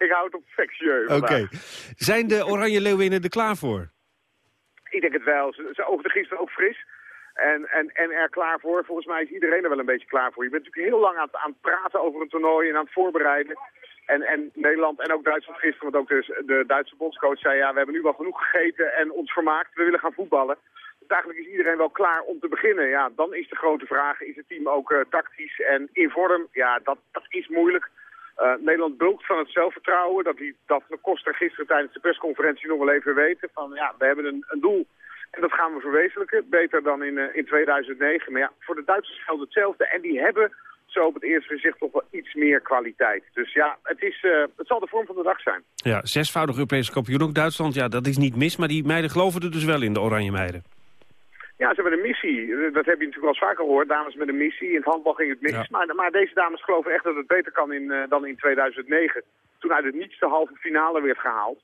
Ik houd op Vexieu Oké. Zijn de Oranje Leeuwinnen er klaar voor? Ik denk het wel. Ze, ze oogden gisteren ook fris. En, en, en er klaar voor. Volgens mij is iedereen er wel een beetje klaar voor. Je bent natuurlijk heel lang aan het, aan het praten over een toernooi en aan het voorbereiden. En, en Nederland en ook Duitsland gisteren, want ook de, de Duitse bondscoach zei... ja, we hebben nu wel genoeg gegeten en ons vermaakt. We willen gaan voetballen. Dus eigenlijk is iedereen wel klaar om te beginnen. Ja, dan is de grote vraag, is het team ook eh, tactisch en in vorm? Ja, dat, dat is moeilijk. Eh, Nederland bulkt van het zelfvertrouwen. Dat die Koster gisteren tijdens de persconferentie nog wel even weten. Van ja, we hebben een, een doel en dat gaan we verwezenlijken. Beter dan in, eh, in 2009. Maar ja, voor de Duitsers geldt hetzelfde. En die hebben zo op het eerste gezicht toch wel iets meer kwaliteit. Dus ja, het, is, eh, het zal de vorm van de dag zijn. Ja, zesvoudig Europese kampioen ook Duitsland. Ja, dat is niet mis, maar die meiden geloven er dus wel in, de Oranje meiden. Ja, ze hebben een missie. Dat heb je natuurlijk wel eens vaker gehoord. Dames met een missie. In het handbal ging het mis. Ja. Maar, maar deze dames geloven echt dat het beter kan in, eh, dan in 2009. Toen uit het niets de halve finale werd gehaald.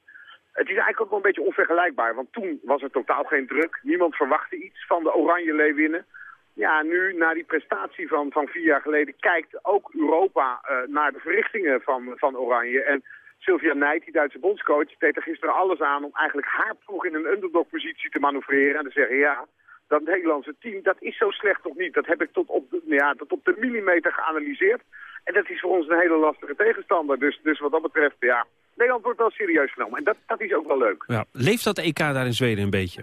Het is eigenlijk ook wel een beetje onvergelijkbaar. Want toen was er totaal geen druk. Niemand verwachtte iets van de Oranje Leeuwinnen. Ja, nu, na die prestatie van, van vier jaar geleden, kijkt ook Europa eh, naar de verrichtingen van, van Oranje. En Sylvia Nijt, die Duitse bondscoach, deed er gisteren alles aan om eigenlijk haar ploeg in een underdog-positie te manoeuvreren. En te zeggen, ja, dat Nederlandse team, dat is zo slecht toch niet. Dat heb ik tot op de, ja, tot op de millimeter geanalyseerd. En dat is voor ons een hele lastige tegenstander. Dus, dus wat dat betreft, ja, Nederland wordt wel serieus genomen. En dat, dat is ook wel leuk. Ja, leeft dat EK daar in Zweden een beetje?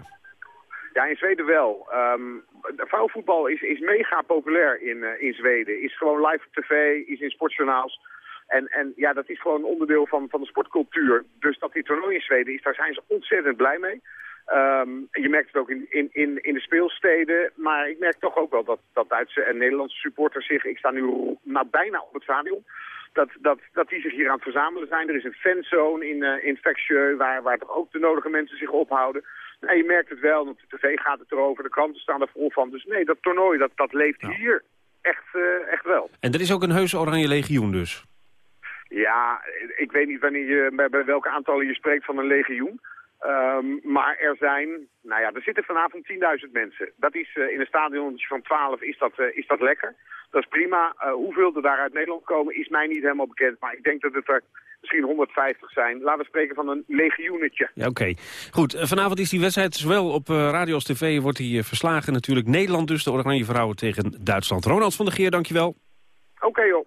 Ja, in Zweden wel. Ehm, vrouwenvoetbal is, is mega populair in, eh, in Zweden. Is gewoon live op tv, is in sportjournaals. En, en ja, dat is gewoon een onderdeel van, van de sportcultuur. Dus dat die toernooi in Zweden is, daar zijn ze ontzettend blij mee. Ehm, je merkt het ook in, in, in, in de speelsteden. Maar ik merk toch ook wel dat, dat Duitse en Nederlandse supporters zich... Ik sta nu nou, bijna op het stadion. Dat, dat, dat die zich hier aan het verzamelen zijn. Er is een fanzone in, eh in waar, waar toch ook de nodige mensen zich ophouden. En je merkt het wel, want de tv gaat het erover, de kranten staan er vol van. Dus nee, dat toernooi, dat, dat leeft hier echt, eh, echt wel. En er is ook een heus Oranje Legioen dus. Ja, ik weet niet wanneer je, bij, bij welke aantallen je spreekt van een legioen. Ehm, maar er zijn, nou ja, er zitten vanavond 10.000 mensen. Dat is eh, in een stadion van 12 is dat, eh, is dat lekker. Dat is prima. Eh, hoeveel er daar uit Nederland komen is mij niet helemaal bekend. Maar ik denk dat het er misschien 150 zijn. Laten we spreken van een legioenetje. Ja, oké. Goed, vanavond is die wedstrijd zowel op radio als tv wordt die verslagen. Natuurlijk Nederland dus, de Oranje Vrouwen tegen Duitsland. Ronald van der Geer, dankjewel. Oké joh.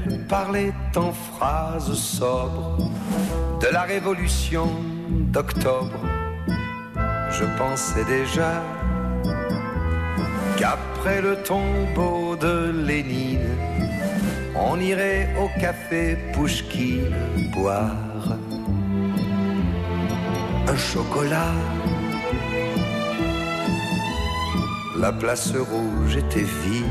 parlait en phrases sobres de la révolution d'octobre. Je pensais déjà qu'après le tombeau de Lénine, on irait au café Pouchkine boire un chocolat. La place rouge était vide.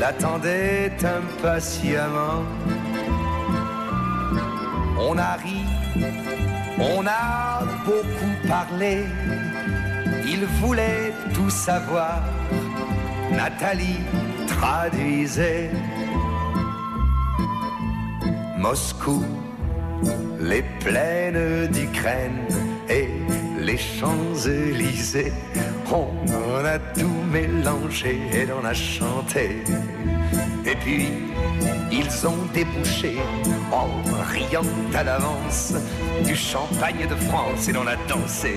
l'attendait impatiemment. On a ri, on a beaucoup parlé. Il voulait tout savoir. Nathalie traduisait. Moscou, les plaines d'Ukraine et les Champs-Élysées. On a tout mélangé et on a chanté. Et puis, ils ont débouché en riant à l'avance du champagne de France et l'on a dansé.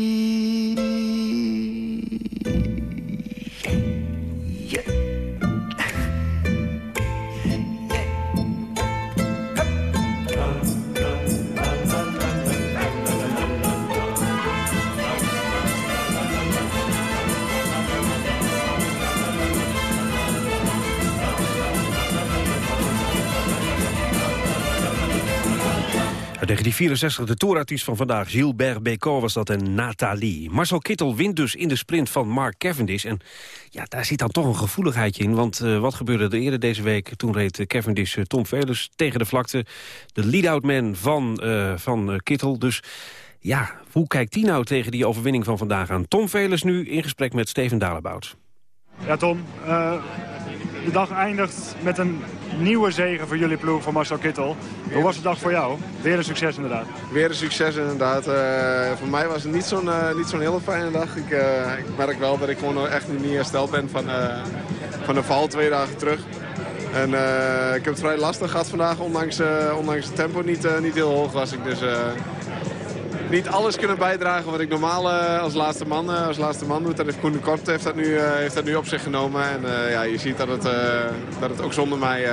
Uit 1964, de toerartiest van vandaag, Gilbert Bécaud was dat en Nathalie. Marcel Kittel wint dus in de sprint van Mark Cavendish. En ja, daar zit dan toch een gevoeligheidje in. Want eh, wat gebeurde er eerder deze week? Toen reed eh, Cavendish eh, Tom Velers tegen de vlakte. De lead-out man van, van Kittel. Dus ja, hoe kijkt die nou tegen die overwinning van vandaag aan? Tom Velers nu in gesprek met Steven Dalebout. Ja, Tom. de dag eindigt met een nieuwe zege voor jullie ploeg, voor Marcel Kittel. Hoe was de dag voor jou? Weer een succes inderdaad. Weer een succes inderdaad. Eh, voor mij was het niet zo'n eh, niet zo'n hele fijne dag. Ik, eh, ik merk wel dat ik gewoon echt niet hersteld ben van, van de val twee dagen terug. En ik heb het vrij lastig gehad vandaag, ondanks, ondanks het tempo niet, niet heel hoog was ik. Dus niet alles kunnen bijdragen wat ik normaal eh, als, laatste man, eh, als laatste man doe. Dat heeft Koen de Kort heeft dat nu, eh, heeft dat nu op zich genomen. En ja, je ziet dat het, dat het ook zonder mij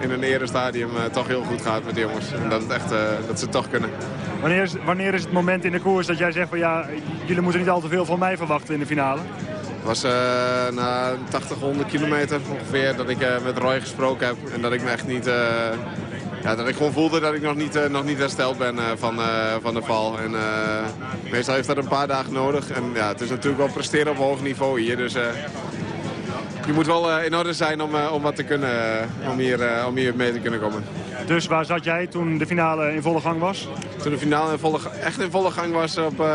in een erestadium toch heel goed gaat met de jongens. En dat, het echt, dat ze het toch kunnen. Wanneer is, wanneer is het moment in de koers dat jij zegt van ja, jullie moeten niet al te veel van mij verwachten in de finale? Het was na 80, 100 kilometer ongeveer dat ik met Roy gesproken heb. En dat ik me echt niet... ja, dat ik gewoon voelde dat ik nog niet, eh, nog niet hersteld ben eh, van, eh, van de val. En meestal heeft dat een paar dagen nodig. En ja, het is natuurlijk wel presteren op hoog niveau hier. Dus je moet wel in orde zijn om, om wat te kunnen, om, hier, om hier mee te kunnen komen. Dus waar zat jij toen de finale in volle gang was? Toen de finale in volle, echt in volle gang was op, eh,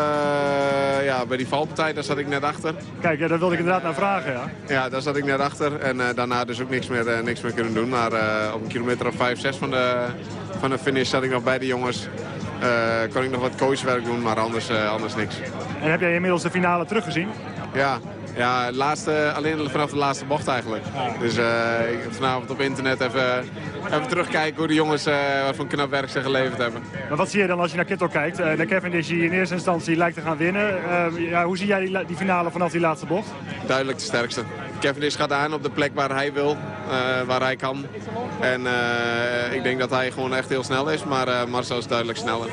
ja, bij die valpartij, daar zat ik net achter. Kijk, ja, daar wilde ik inderdaad naar vragen, ja. Ja, daar zat ik net achter en eh, daarna dus ook niks meer, eh, niks meer kunnen doen. Maar op een kilometer of 5, 6 van de, van de finish zat ik nog bij de jongens. Eh, kon ik nog wat coachwerk doen, maar anders, anders niks. En heb jij inmiddels de finale teruggezien? Ja, ja laatste, alleen vanaf de laatste bocht eigenlijk. Dus eh, ik vanavond op internet even, even terugkijken hoe de jongens wat voor knap werk ze geleverd hebben. Maar wat zie je dan als je naar Kittel kijkt? Eh, de Cavendish die in eerste instantie lijkt te gaan winnen. Ja, hoe zie jij die, die finale vanaf die laatste bocht? Duidelijk de sterkste. Cavendish gaat aan op de plek waar hij wil, eh, waar hij kan. En eh, ik denk dat hij gewoon echt heel snel is, maar eh, Marcel is duidelijk sneller.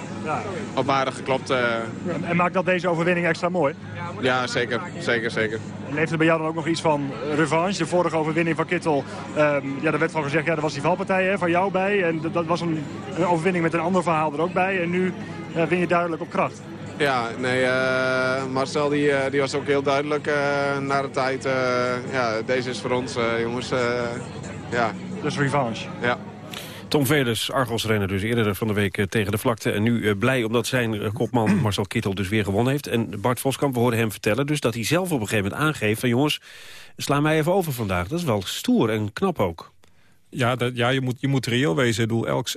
Op aardig geklopt. En, en maakt dat deze overwinning extra mooi? ja, zeker. Zeker, zeker. En heeft er bij jou dan ook nog iets van revanche? De vorige overwinning van Kittel, ehm, ja, daar werd van gezegd, ja, daar was die valpartij hè, van jou bij. En dat, dat was een, een overwinning met een ander verhaal er ook bij. En nu win je duidelijk op kracht. Ja, nee, eh, Marcel die, eh, die was ook heel duidelijk eh, na de tijd. eh, ja, deze is voor ons, eh, jongens. eh, ja. Dus revanche. Ja. Tom Velers, Argos-renner dus eerder van de week tegen de vlakte. En nu blij omdat zijn kopman Marcel Kittel dus weer gewonnen heeft. En Bart Voskamp, we hoorden hem vertellen dus dat hij zelf op een gegeven moment aangeeft... van jongens, sla mij even over vandaag. Dat is wel stoer en knap ook. Ja, dat, ja je, moet, je moet reëel wezen. Ik bedoel, elk,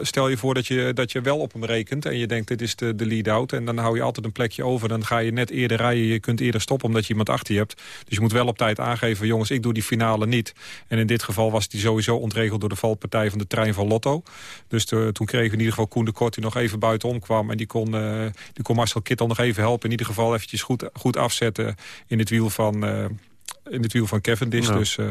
stel je voor dat je, dat je wel op hem rekent... en je denkt, dit is de, de lead-out... en dan hou je altijd een plekje over. Dan ga je net eerder rijden, je kunt eerder stoppen... omdat je iemand achter je hebt. Dus je moet wel op tijd aangeven... jongens, ik doe die finale niet. En in dit geval was die sowieso ontregeld... door de valpartij van de trein van Lotto. Dus de- toen kregen we in ieder geval Koen de Kort... die nog even buitenom kwam... en die kon, eh, die kon Marcel Kittel nog even helpen. In ieder geval eventjes goed, goed afzetten... in het wiel van... eh, in het wiel van Cavendish, Ja. dus eh,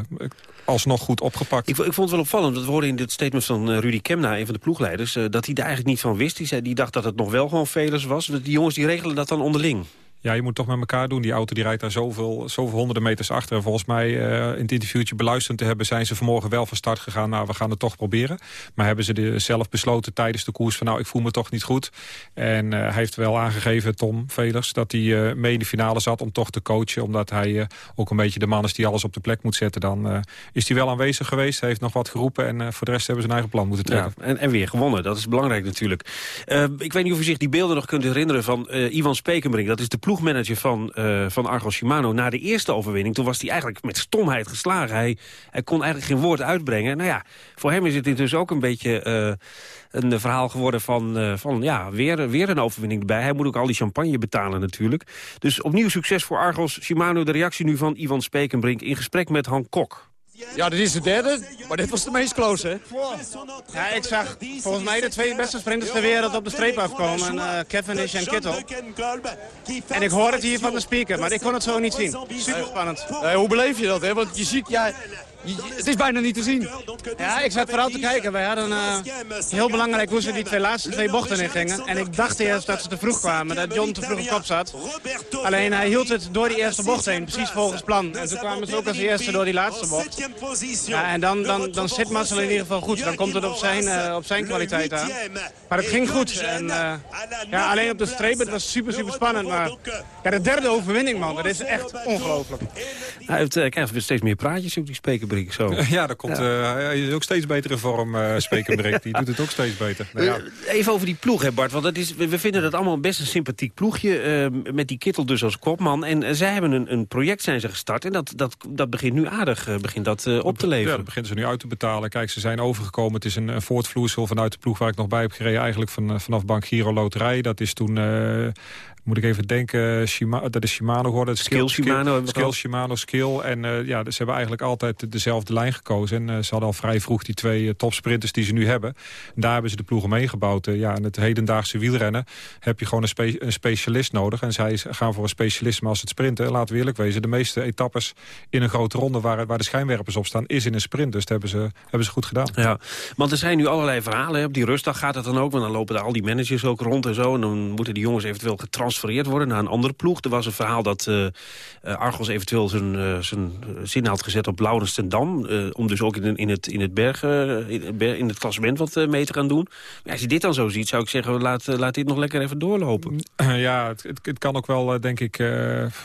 alsnog goed opgepakt. Ik, ik vond het wel opvallend, want we hoorden in dit statement van eh, Rudy Kemna... een van de ploegleiders, eh, dat hij daar eigenlijk niet van wist. Die, zei, die dacht dat het nog wel gewoon Velers was. Die jongens die regelen dat dan onderling. Ja, je moet toch met elkaar doen. Die auto die rijdt daar zoveel, zoveel honderden meters achter. En volgens mij, eh, in het interviewtje beluisterend te hebben... zijn ze vanmorgen wel van start gegaan. Nou, we gaan het toch proberen. Maar hebben ze de, zelf besloten tijdens de koers van... nou, ik voel me toch niet goed. En eh, hij heeft wel aangegeven, Tom Velers... dat hij eh, mee in de finale zat om toch te coachen. Omdat hij ook een beetje de man is die alles op de plek moet zetten. Dan is hij wel aanwezig geweest. Hij heeft nog wat geroepen. En voor de rest hebben ze een eigen plan moeten trekken. Ja, en, en weer gewonnen, dat is belangrijk natuurlijk. Ik weet niet of u zich die beelden nog kunt herinneren van Ivan Spekenbrink. Dat is de ploegmanager van, eh van Argos Shimano. Na de eerste overwinning, toen was hij eigenlijk met stomheid geslagen. Hij, kon eigenlijk geen woord uitbrengen. Nou ja, voor hem is het intussen ook een beetje eh, een verhaal geworden van... eh, van ja, weer, weer een overwinning erbij. Hij moet ook al die champagne betalen natuurlijk. Dus opnieuw succes voor Argos Shimano. De reactie nu van Ivan Spekenbrink in gesprek met Han Kok. Ja, dit is de derde, maar dit was de meest close, hè? Ja, ik zag volgens mij de twee beste sprinters ter wereld op de streep afkomen. eh Cavendish en Kittel. En ik hoor het hier van de speaker, maar ik kon het zo niet zien. Super spannend. Eh, hoe beleef je dat, hè? Want je ziet, ja, het is bijna niet te zien. Ja, ik zat vooral te kijken. Wij hadden eh, heel belangrijk hoe ze die twee laatste twee bochten in gingen. En ik dacht eerst dat ze te vroeg kwamen, dat John te vroeg op kop zat. Alleen hij hield het door die eerste bocht heen, precies volgens plan. En toen kwamen ze ook als eerste door die laatste bocht. Ja, en dan, dan, dan zit Marcel in ieder geval goed. Dan komt het op zijn, eh, op zijn kwaliteit aan. Maar het ging goed. En, eh, ja, alleen op de streep, het was super, super spannend. Maar ja, de derde overwinning, man, dat is echt ongelooflijk. Hij heeft, eh, krijgt weer steeds meer praatjes op die Spekenbrink. Zo. Ja, dat komt, eh, hij is ook steeds beter in vorm, eh Spekenbrink. Die doet het ook steeds beter. Nou ja. Eh, Even over die ploeg, hè Bart. Want dat is, we vinden dat allemaal best een sympathiek ploegje. eh, met die Kittel dus als kopman. En zij hebben een, een project zijn ze gestart. En dat, dat, dat begint nu aardig begint dat, eh, op te Ja, leveren. dat beginnen ze nu uit te betalen. Kijk, ze zijn overgekomen. Het is een, een voortvloeisel vanuit de ploeg waar ik nog bij heb gereden. Eigenlijk van, vanaf Bank Giro Loterij. Dat is toen... moet ik even denken, Shima, dat is Shimano geworden. Skill Shimano hebben we Skill. Shimano, Skill. En eh, ja, dus ze hebben eigenlijk altijd dezelfde lijn gekozen. En eh, ze hadden al vrij vroeg die twee eh, topsprinters die ze nu hebben. En daar hebben ze de ploeg omheen gebouwd. Eh, ja, in het hedendaagse wielrennen heb je gewoon een, spe- een specialist nodig. En zij gaan voor een specialisme als het sprinten. En laten we eerlijk wezen, de meeste etappes in een grote ronde... waar, waar de schijnwerpers op staan, is in een sprint. Dus dat hebben ze, hebben ze goed gedaan. Ja, want er zijn nu allerlei verhalen. Hè. Op die rustdag gaat het dan ook. Want dan lopen daar al die managers ook rond en zo. En dan moeten die jongens eventueel getransfereerd worden naar een andere ploeg. Er was een verhaal dat eh, eh, Argos eventueel zijn, eh, zijn zin had gezet op Laurens ten Dam. eh, om dus ook in, in, het, in, het berg, in, het klassement wat mee te gaan doen. Als je dit dan zo ziet, zou ik zeggen, laat, laat dit nog lekker even doorlopen. Ja, het, het, kan ook wel, denk ik,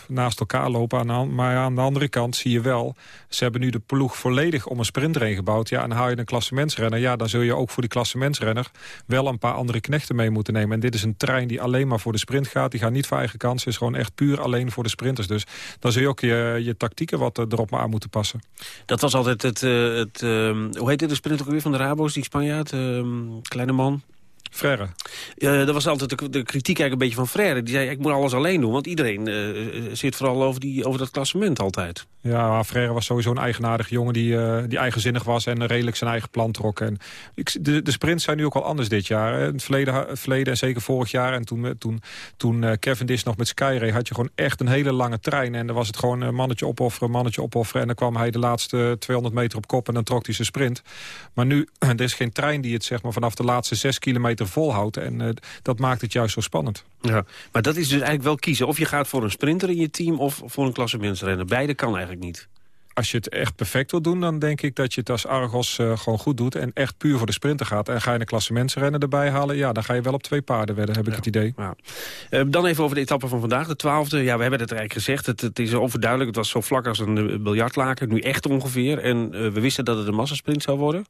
naast elkaar lopen. Aan de, maar aan de andere kant zie je wel... ze hebben nu de ploeg volledig om een sprinter heen gebouwd. Ja, en haal je een klassementsrenner... ja, dan zul je ook voor die klassementsrenner... wel een paar andere knechten mee moeten nemen. En dit is een trein die alleen maar voor de sprint gaat. Die gaat niet voor eigen kans. is gewoon echt puur alleen voor de sprinters. Dus dan zul je ook je, je tactieken wat eh, erop maar aan moeten passen. Dat was altijd het... eh, het ehm, hoe heette de sprint ook weer van de Rabo's, die Spanjaard? kleine man. Frère. Dat was altijd de, de kritiek eigenlijk een beetje van Frère. Die zei, ik moet alles alleen doen, want iedereen eh, zit vooral over, die, over dat klassement altijd. Ja, maar Frère was sowieso een eigenaardige jongen die, eh, die eigenzinnig was en redelijk zijn eigen plan trok. En ik, de, de sprints zijn nu ook al anders dit jaar. In het verleden, het verleden en zeker vorig jaar. En toen, eh, toen, toen eh, Cavendish nog met Skyray had je gewoon echt een hele lange trein. En dan was het gewoon een mannetje opofferen, mannetje opofferen. En dan kwam hij de laatste 200 meter op kop en dan trok hij zijn sprint. Maar nu, er is geen trein die het zeg maar, vanaf de laatste 6 kilometer volhoudt. En eh, dat maakt het juist zo spannend. Ja, maar dat is dus eigenlijk wel kiezen. Of je gaat voor een sprinter in je team of voor een klassementsrenner. Beide kan eigenlijk niet. Als je het echt perfect wil doen, dan denk ik dat je het als Argos eh, gewoon goed doet... en echt puur voor de sprinter gaat. En ga je een klassementsrenner erbij halen... ja, dan ga je wel op twee paarden wedden, heb ik het idee. Ja. Eh, dan even over de etappe van vandaag, de twaalfde. Ja, we hebben het eigenlijk gezegd. Het, het is overduidelijk. Het was zo vlak als een biljartlaken. Nu echt ongeveer. En we wisten dat het een massasprint zou worden.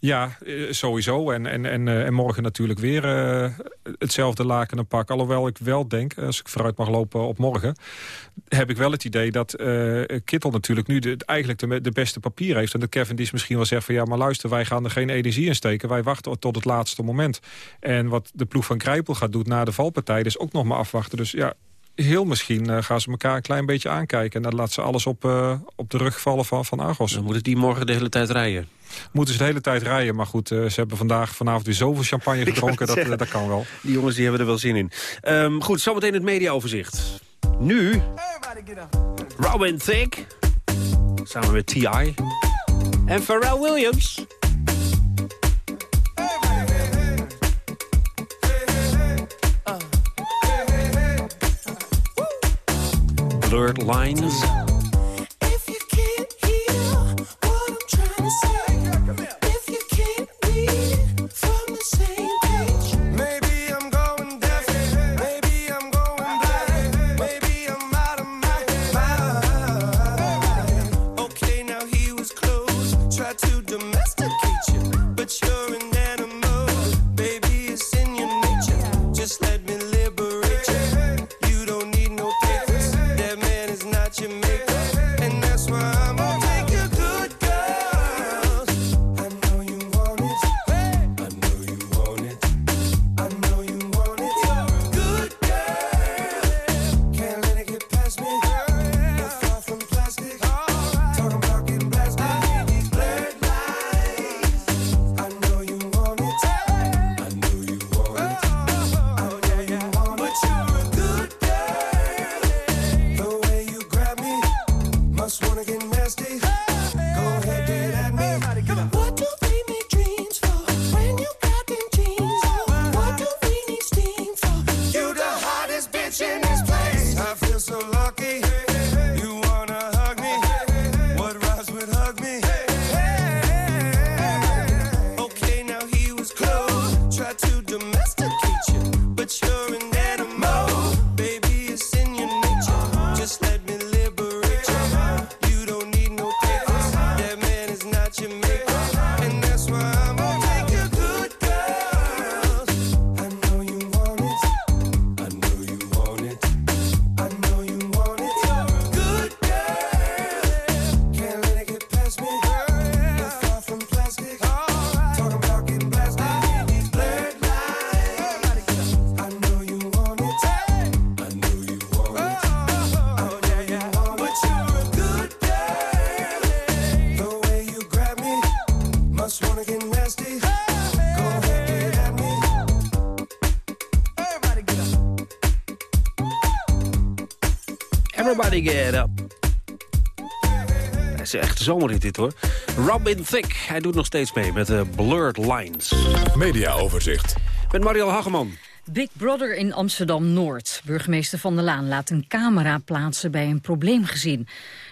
Ja, eh, sowieso. En, en, en, eh, en morgen natuurlijk weer eh, hetzelfde laken en pak. Alhoewel ik wel denk, als ik vooruit mag lopen op morgen... heb ik wel het idee dat Kittel natuurlijk nu de, eigenlijk de, de beste papier heeft. En dat Kevin Dies misschien wel zegt van... ja, maar luister, wij gaan er geen energie in steken. Wij wachten tot het laatste moment. En wat de ploeg van Krijpel gaat doen na de valpartij... is ook nog maar afwachten. Dus ja, heel misschien eh, gaan ze elkaar een klein beetje aankijken. En dan laat ze alles op, eh, op de rug vallen van, van Argos. Dan moeten die morgen de hele tijd rijden. Moeten ze de hele tijd rijden. Maar goed, eh, ze hebben vandaag vanavond weer zoveel champagne gedronken. dat, dat kan wel. Die jongens die hebben er wel zin in. Ehm, goed, zometeen het mediaoverzicht. Nu, Robin Thicke. Samen met T.I. En Pharrell Williams. Blurred Lines. Everybody get up. Dat is echt zomerhit dit hoor. Robin Thicke, hij doet nog steeds mee met de Blurred Lines. Mediaoverzicht. Met Mariel Hageman. Big Brother in Amsterdam-Noord. Burgemeester Van der Laan laat een camera plaatsen bij een probleemgezin.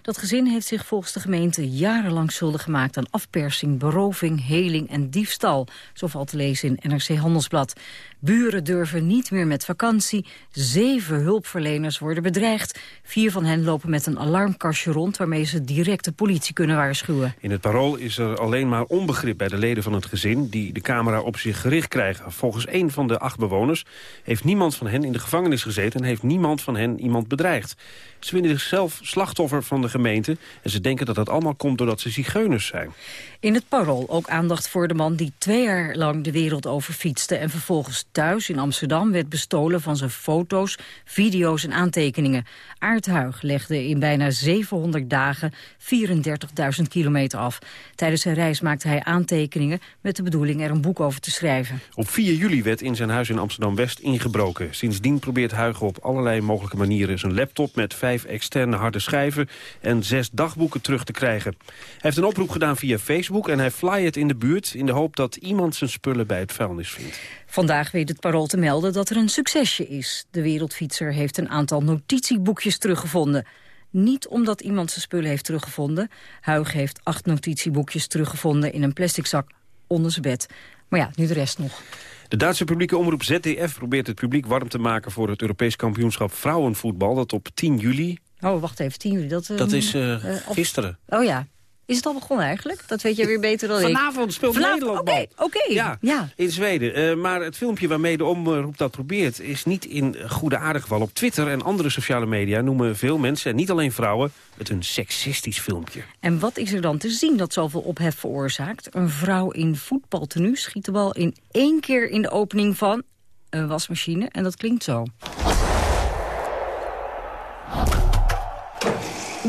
Dat gezin heeft zich volgens de gemeente jarenlang schuldig gemaakt aan afpersing, beroving, heling en diefstal. Zo valt te lezen in NRC Handelsblad. Buren durven niet meer met vakantie. Zeven hulpverleners worden bedreigd. Vier van hen lopen met een alarmkastje rond waarmee ze direct de politie kunnen waarschuwen. In het parool is er alleen maar onbegrip bij de leden van het gezin... die de camera op zich gericht krijgen. Volgens één van de acht bewoners heeft niemand van hen in de gevangenis gezeten... en heeft niemand van hen iemand bedreigd. Ze vinden zichzelf slachtoffer van de gemeente. En ze denken dat dat allemaal komt doordat ze zigeuners zijn. In het Parool ook aandacht voor de man die twee jaar lang de wereld over fietste... en vervolgens thuis in Amsterdam werd bestolen van zijn foto's, video's en aantekeningen. Aardhuig legde in bijna 700 dagen 34.000 kilometer af. Tijdens zijn reis maakte hij aantekeningen met de bedoeling er een boek over te schrijven. Op 4 juli werd in zijn huis in Amsterdam-West ingebroken. Sindsdien probeert Huigen op allerlei mogelijke manieren... zijn laptop met vijf externe harde schijven en zes dagboeken terug te krijgen. Hij heeft een oproep gedaan via Facebook en hij flyert in de buurt... in de hoop dat iemand zijn spullen bij het vuilnis vindt. Vandaag weet het Parool te melden dat er een succesje is. De wereldfietser heeft een aantal notitieboekjes teruggevonden. Niet omdat iemand zijn spullen heeft teruggevonden. Huig heeft acht notitieboekjes teruggevonden in een plastic zak onder zijn bed. Maar ja, nu de rest nog. De Duitse publieke omroep ZDF probeert het publiek warm te maken... voor het Europees kampioenschap vrouwenvoetbal... dat op 10 juli... Oh, wacht even, 10 juli. Dat, Dat ehm, is eh, eh, of- gisteren. Oh ja. Is het al begonnen eigenlijk? Dat weet jij weer beter dan ik. Vanavond speelt Vanavond, Nederland Oké. Ja, ja. in Zweden. Eh, maar het filmpje waarmee de omroep dat probeert... is niet in goede aarde gevallen. Op Twitter en andere sociale media noemen veel mensen... en niet alleen vrouwen, het een seksistisch filmpje. En wat is er dan te zien dat zoveel ophef veroorzaakt? Een vrouw in voetbaltenu schiet de bal in één keer in de opening van een wasmachine. En dat klinkt zo.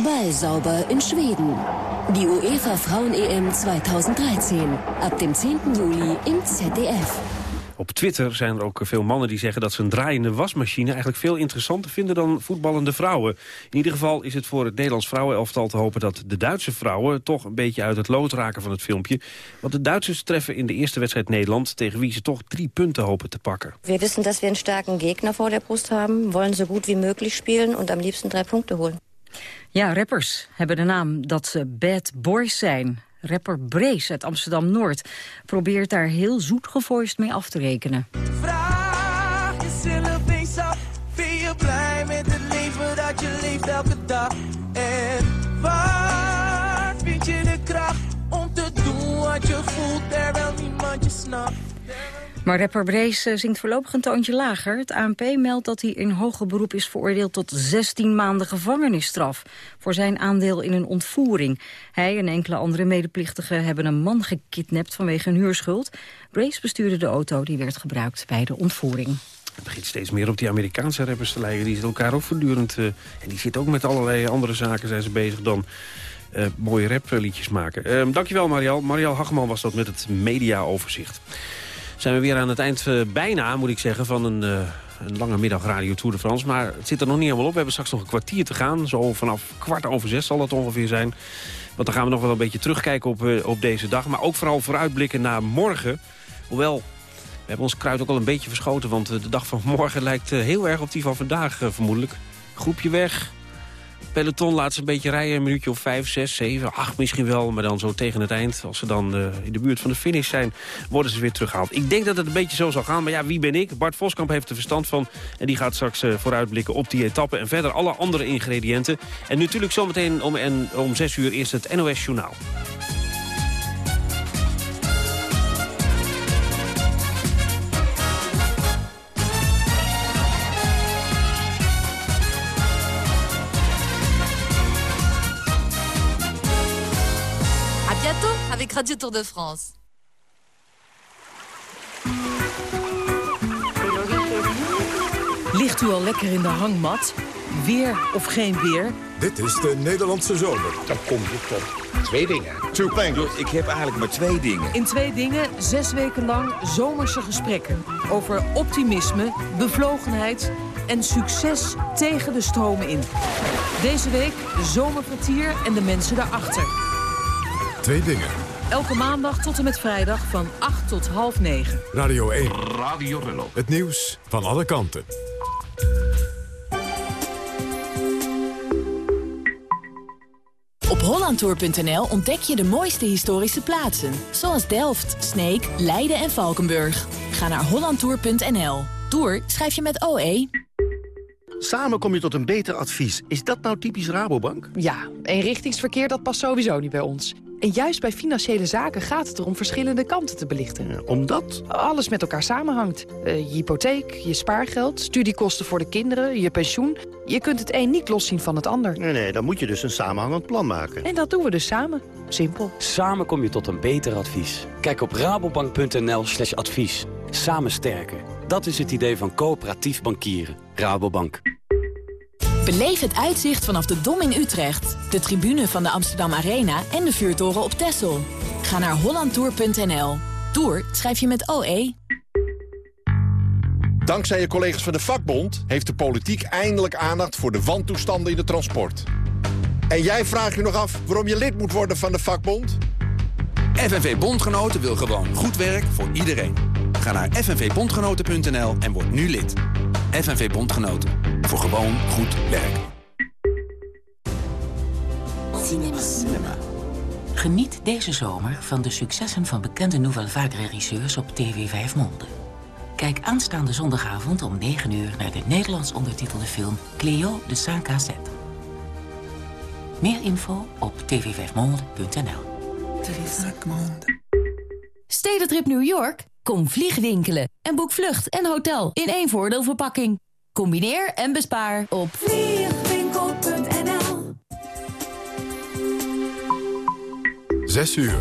Ball sauber in Schweden. Die UEFA Frauen-EM 2013. Ab dem 10. Juli im ZDF. Op Twitter zijn er ook veel mannen die zeggen dat ze een draaiende wasmachine... eigenlijk veel interessanter vinden dan voetballende vrouwen. In ieder geval is het voor het Nederlands vrouwenelftal te hopen... dat de Duitse vrouwen toch een beetje uit het lood raken van het filmpje. Want de Duitsers treffen in de eerste wedstrijd Nederland... tegen wie ze toch drie punten hopen te pakken. Wir wissen, dass wir einen starken Gegner vor der Brust haben, wollen so gut wie möglich spielen und am liebsten drei Punkte holen. Ja, rappers hebben de naam dat ze bad boys zijn. Rapper Brees uit Amsterdam-Noord probeert daar heel zoet gevoiced mee af te rekenen. Vraag jezelf eens af, ben je blij met het leven dat je leeft elke dag? En waar vind je de kracht om te doen wat je voelt terwijl niemand je snapt? Maar rapper Brees eh, zingt voorlopig een toontje lager. Het ANP meldt dat hij in hoger beroep is veroordeeld tot 16 maanden gevangenisstraf voor zijn aandeel in een ontvoering. Hij en enkele andere medeplichtigen hebben een man gekidnapt vanwege een huurschuld. Brees bestuurde de auto die werd gebruikt bij de ontvoering. Het begint steeds meer op die Amerikaanse rappers te lijken. Die zitten elkaar ook voortdurend... eh, en die zitten ook met allerlei andere zaken zijn ze bezig dan... eh, mooie rapliedjes maken. Ehm, dankjewel, Marial. Marial Hageman was dat met het mediaoverzicht. Zijn we weer aan het eind, eh, bijna moet ik zeggen, van een, eh, een lange middag Radio Tour de France. Maar het zit er nog niet helemaal op. We hebben straks nog een kwartier te gaan. Zo vanaf kwart over zes zal dat ongeveer zijn. Want dan gaan we nog wel een beetje terugkijken op, eh, op deze dag. Maar ook vooral vooruitblikken naar morgen. Hoewel, we hebben ons kruid ook al een beetje verschoten. Want de dag van morgen lijkt heel erg op die van vandaag vermoedelijk. Groepje weg. Peloton laat ze een beetje rijden, een minuutje of vijf, zes, zeven, acht misschien wel. Maar dan zo tegen het eind, als ze dan eh, in de buurt van de finish zijn, worden ze weer teruggehaald. Ik denk dat het een beetje zo zal gaan, maar ja, wie ben ik? Bart Voskamp heeft er verstand van en die gaat straks eh, vooruitblikken op die etappe. En verder alle andere ingrediënten. En natuurlijk zometeen om, en, om zes uur eerst het NOS Journaal. Tour de France. Ligt u al lekker in de hangmat? Weer of geen weer? Dit is de Nederlandse zomer. Dan kom je tot twee dingen. Two things. Ik heb eigenlijk maar twee dingen. In twee dingen zes weken lang zomerse gesprekken. Over optimisme, bevlogenheid en succes tegen de stromen in. Deze week de zomerkwartier en de mensen daarachter. Twee dingen. Elke maandag tot en met vrijdag van 8 tot half 9. Radio 1. Radio Rello. Het nieuws van alle kanten. Op hollandtour.nl ontdek je de mooiste historische plaatsen. Zoals Delft, Sneek, Leiden en Valkenburg. Ga naar hollandtour.nl. Tour schrijf je met OE. Samen kom je tot een beter advies. Is dat nou typisch Rabobank? Ja, eenrichtingsverkeer dat past sowieso niet bij ons. En juist bij financiële zaken gaat het erom verschillende kanten te belichten. omdat? Alles met elkaar samenhangt. Eh, je hypotheek, je spaargeld, studiekosten voor de kinderen, je pensioen. Je kunt het een niet loszien van het ander. Nee, nee, dan moet je dus een samenhangend plan maken. En dat doen we dus samen. Simpel. Samen kom je tot een beter advies. Kijk op rabobank.nl slash advies. Samen sterker. Dat is het idee van coöperatief bankieren. Rabobank. Beleef het uitzicht vanaf de Dom in Utrecht, de tribune van de Amsterdam Arena en de vuurtoren op Texel. Ga naar hollandtour.nl. Tour schrijf je met OE. Dankzij je collega's van de vakbond heeft de politiek eindelijk aandacht voor de wantoestanden in de transport. En jij vraagt je nog af waarom je lid moet worden van de vakbond? FNV Bondgenoten wil gewoon goed werk voor iedereen. Ga naar fnvbondgenoten.nl en word nu lid. FNV Bondgenoten. Voor gewoon goed werk. Cinema. Geniet deze zomer van de successen van bekende Nouvelle Vague regisseurs op TV 5 Monde. Kijk aanstaande zondagavond om 9 uur naar de Nederlands ondertitelde film Cleo de Saint-Cassette. Meer info op tv5monde.nl. Stedentrip New York? Kom vliegwinkelen en boek vlucht en hotel in één voordeelverpakking. Combineer en bespaar op vliegwinkel.nl 6 uur.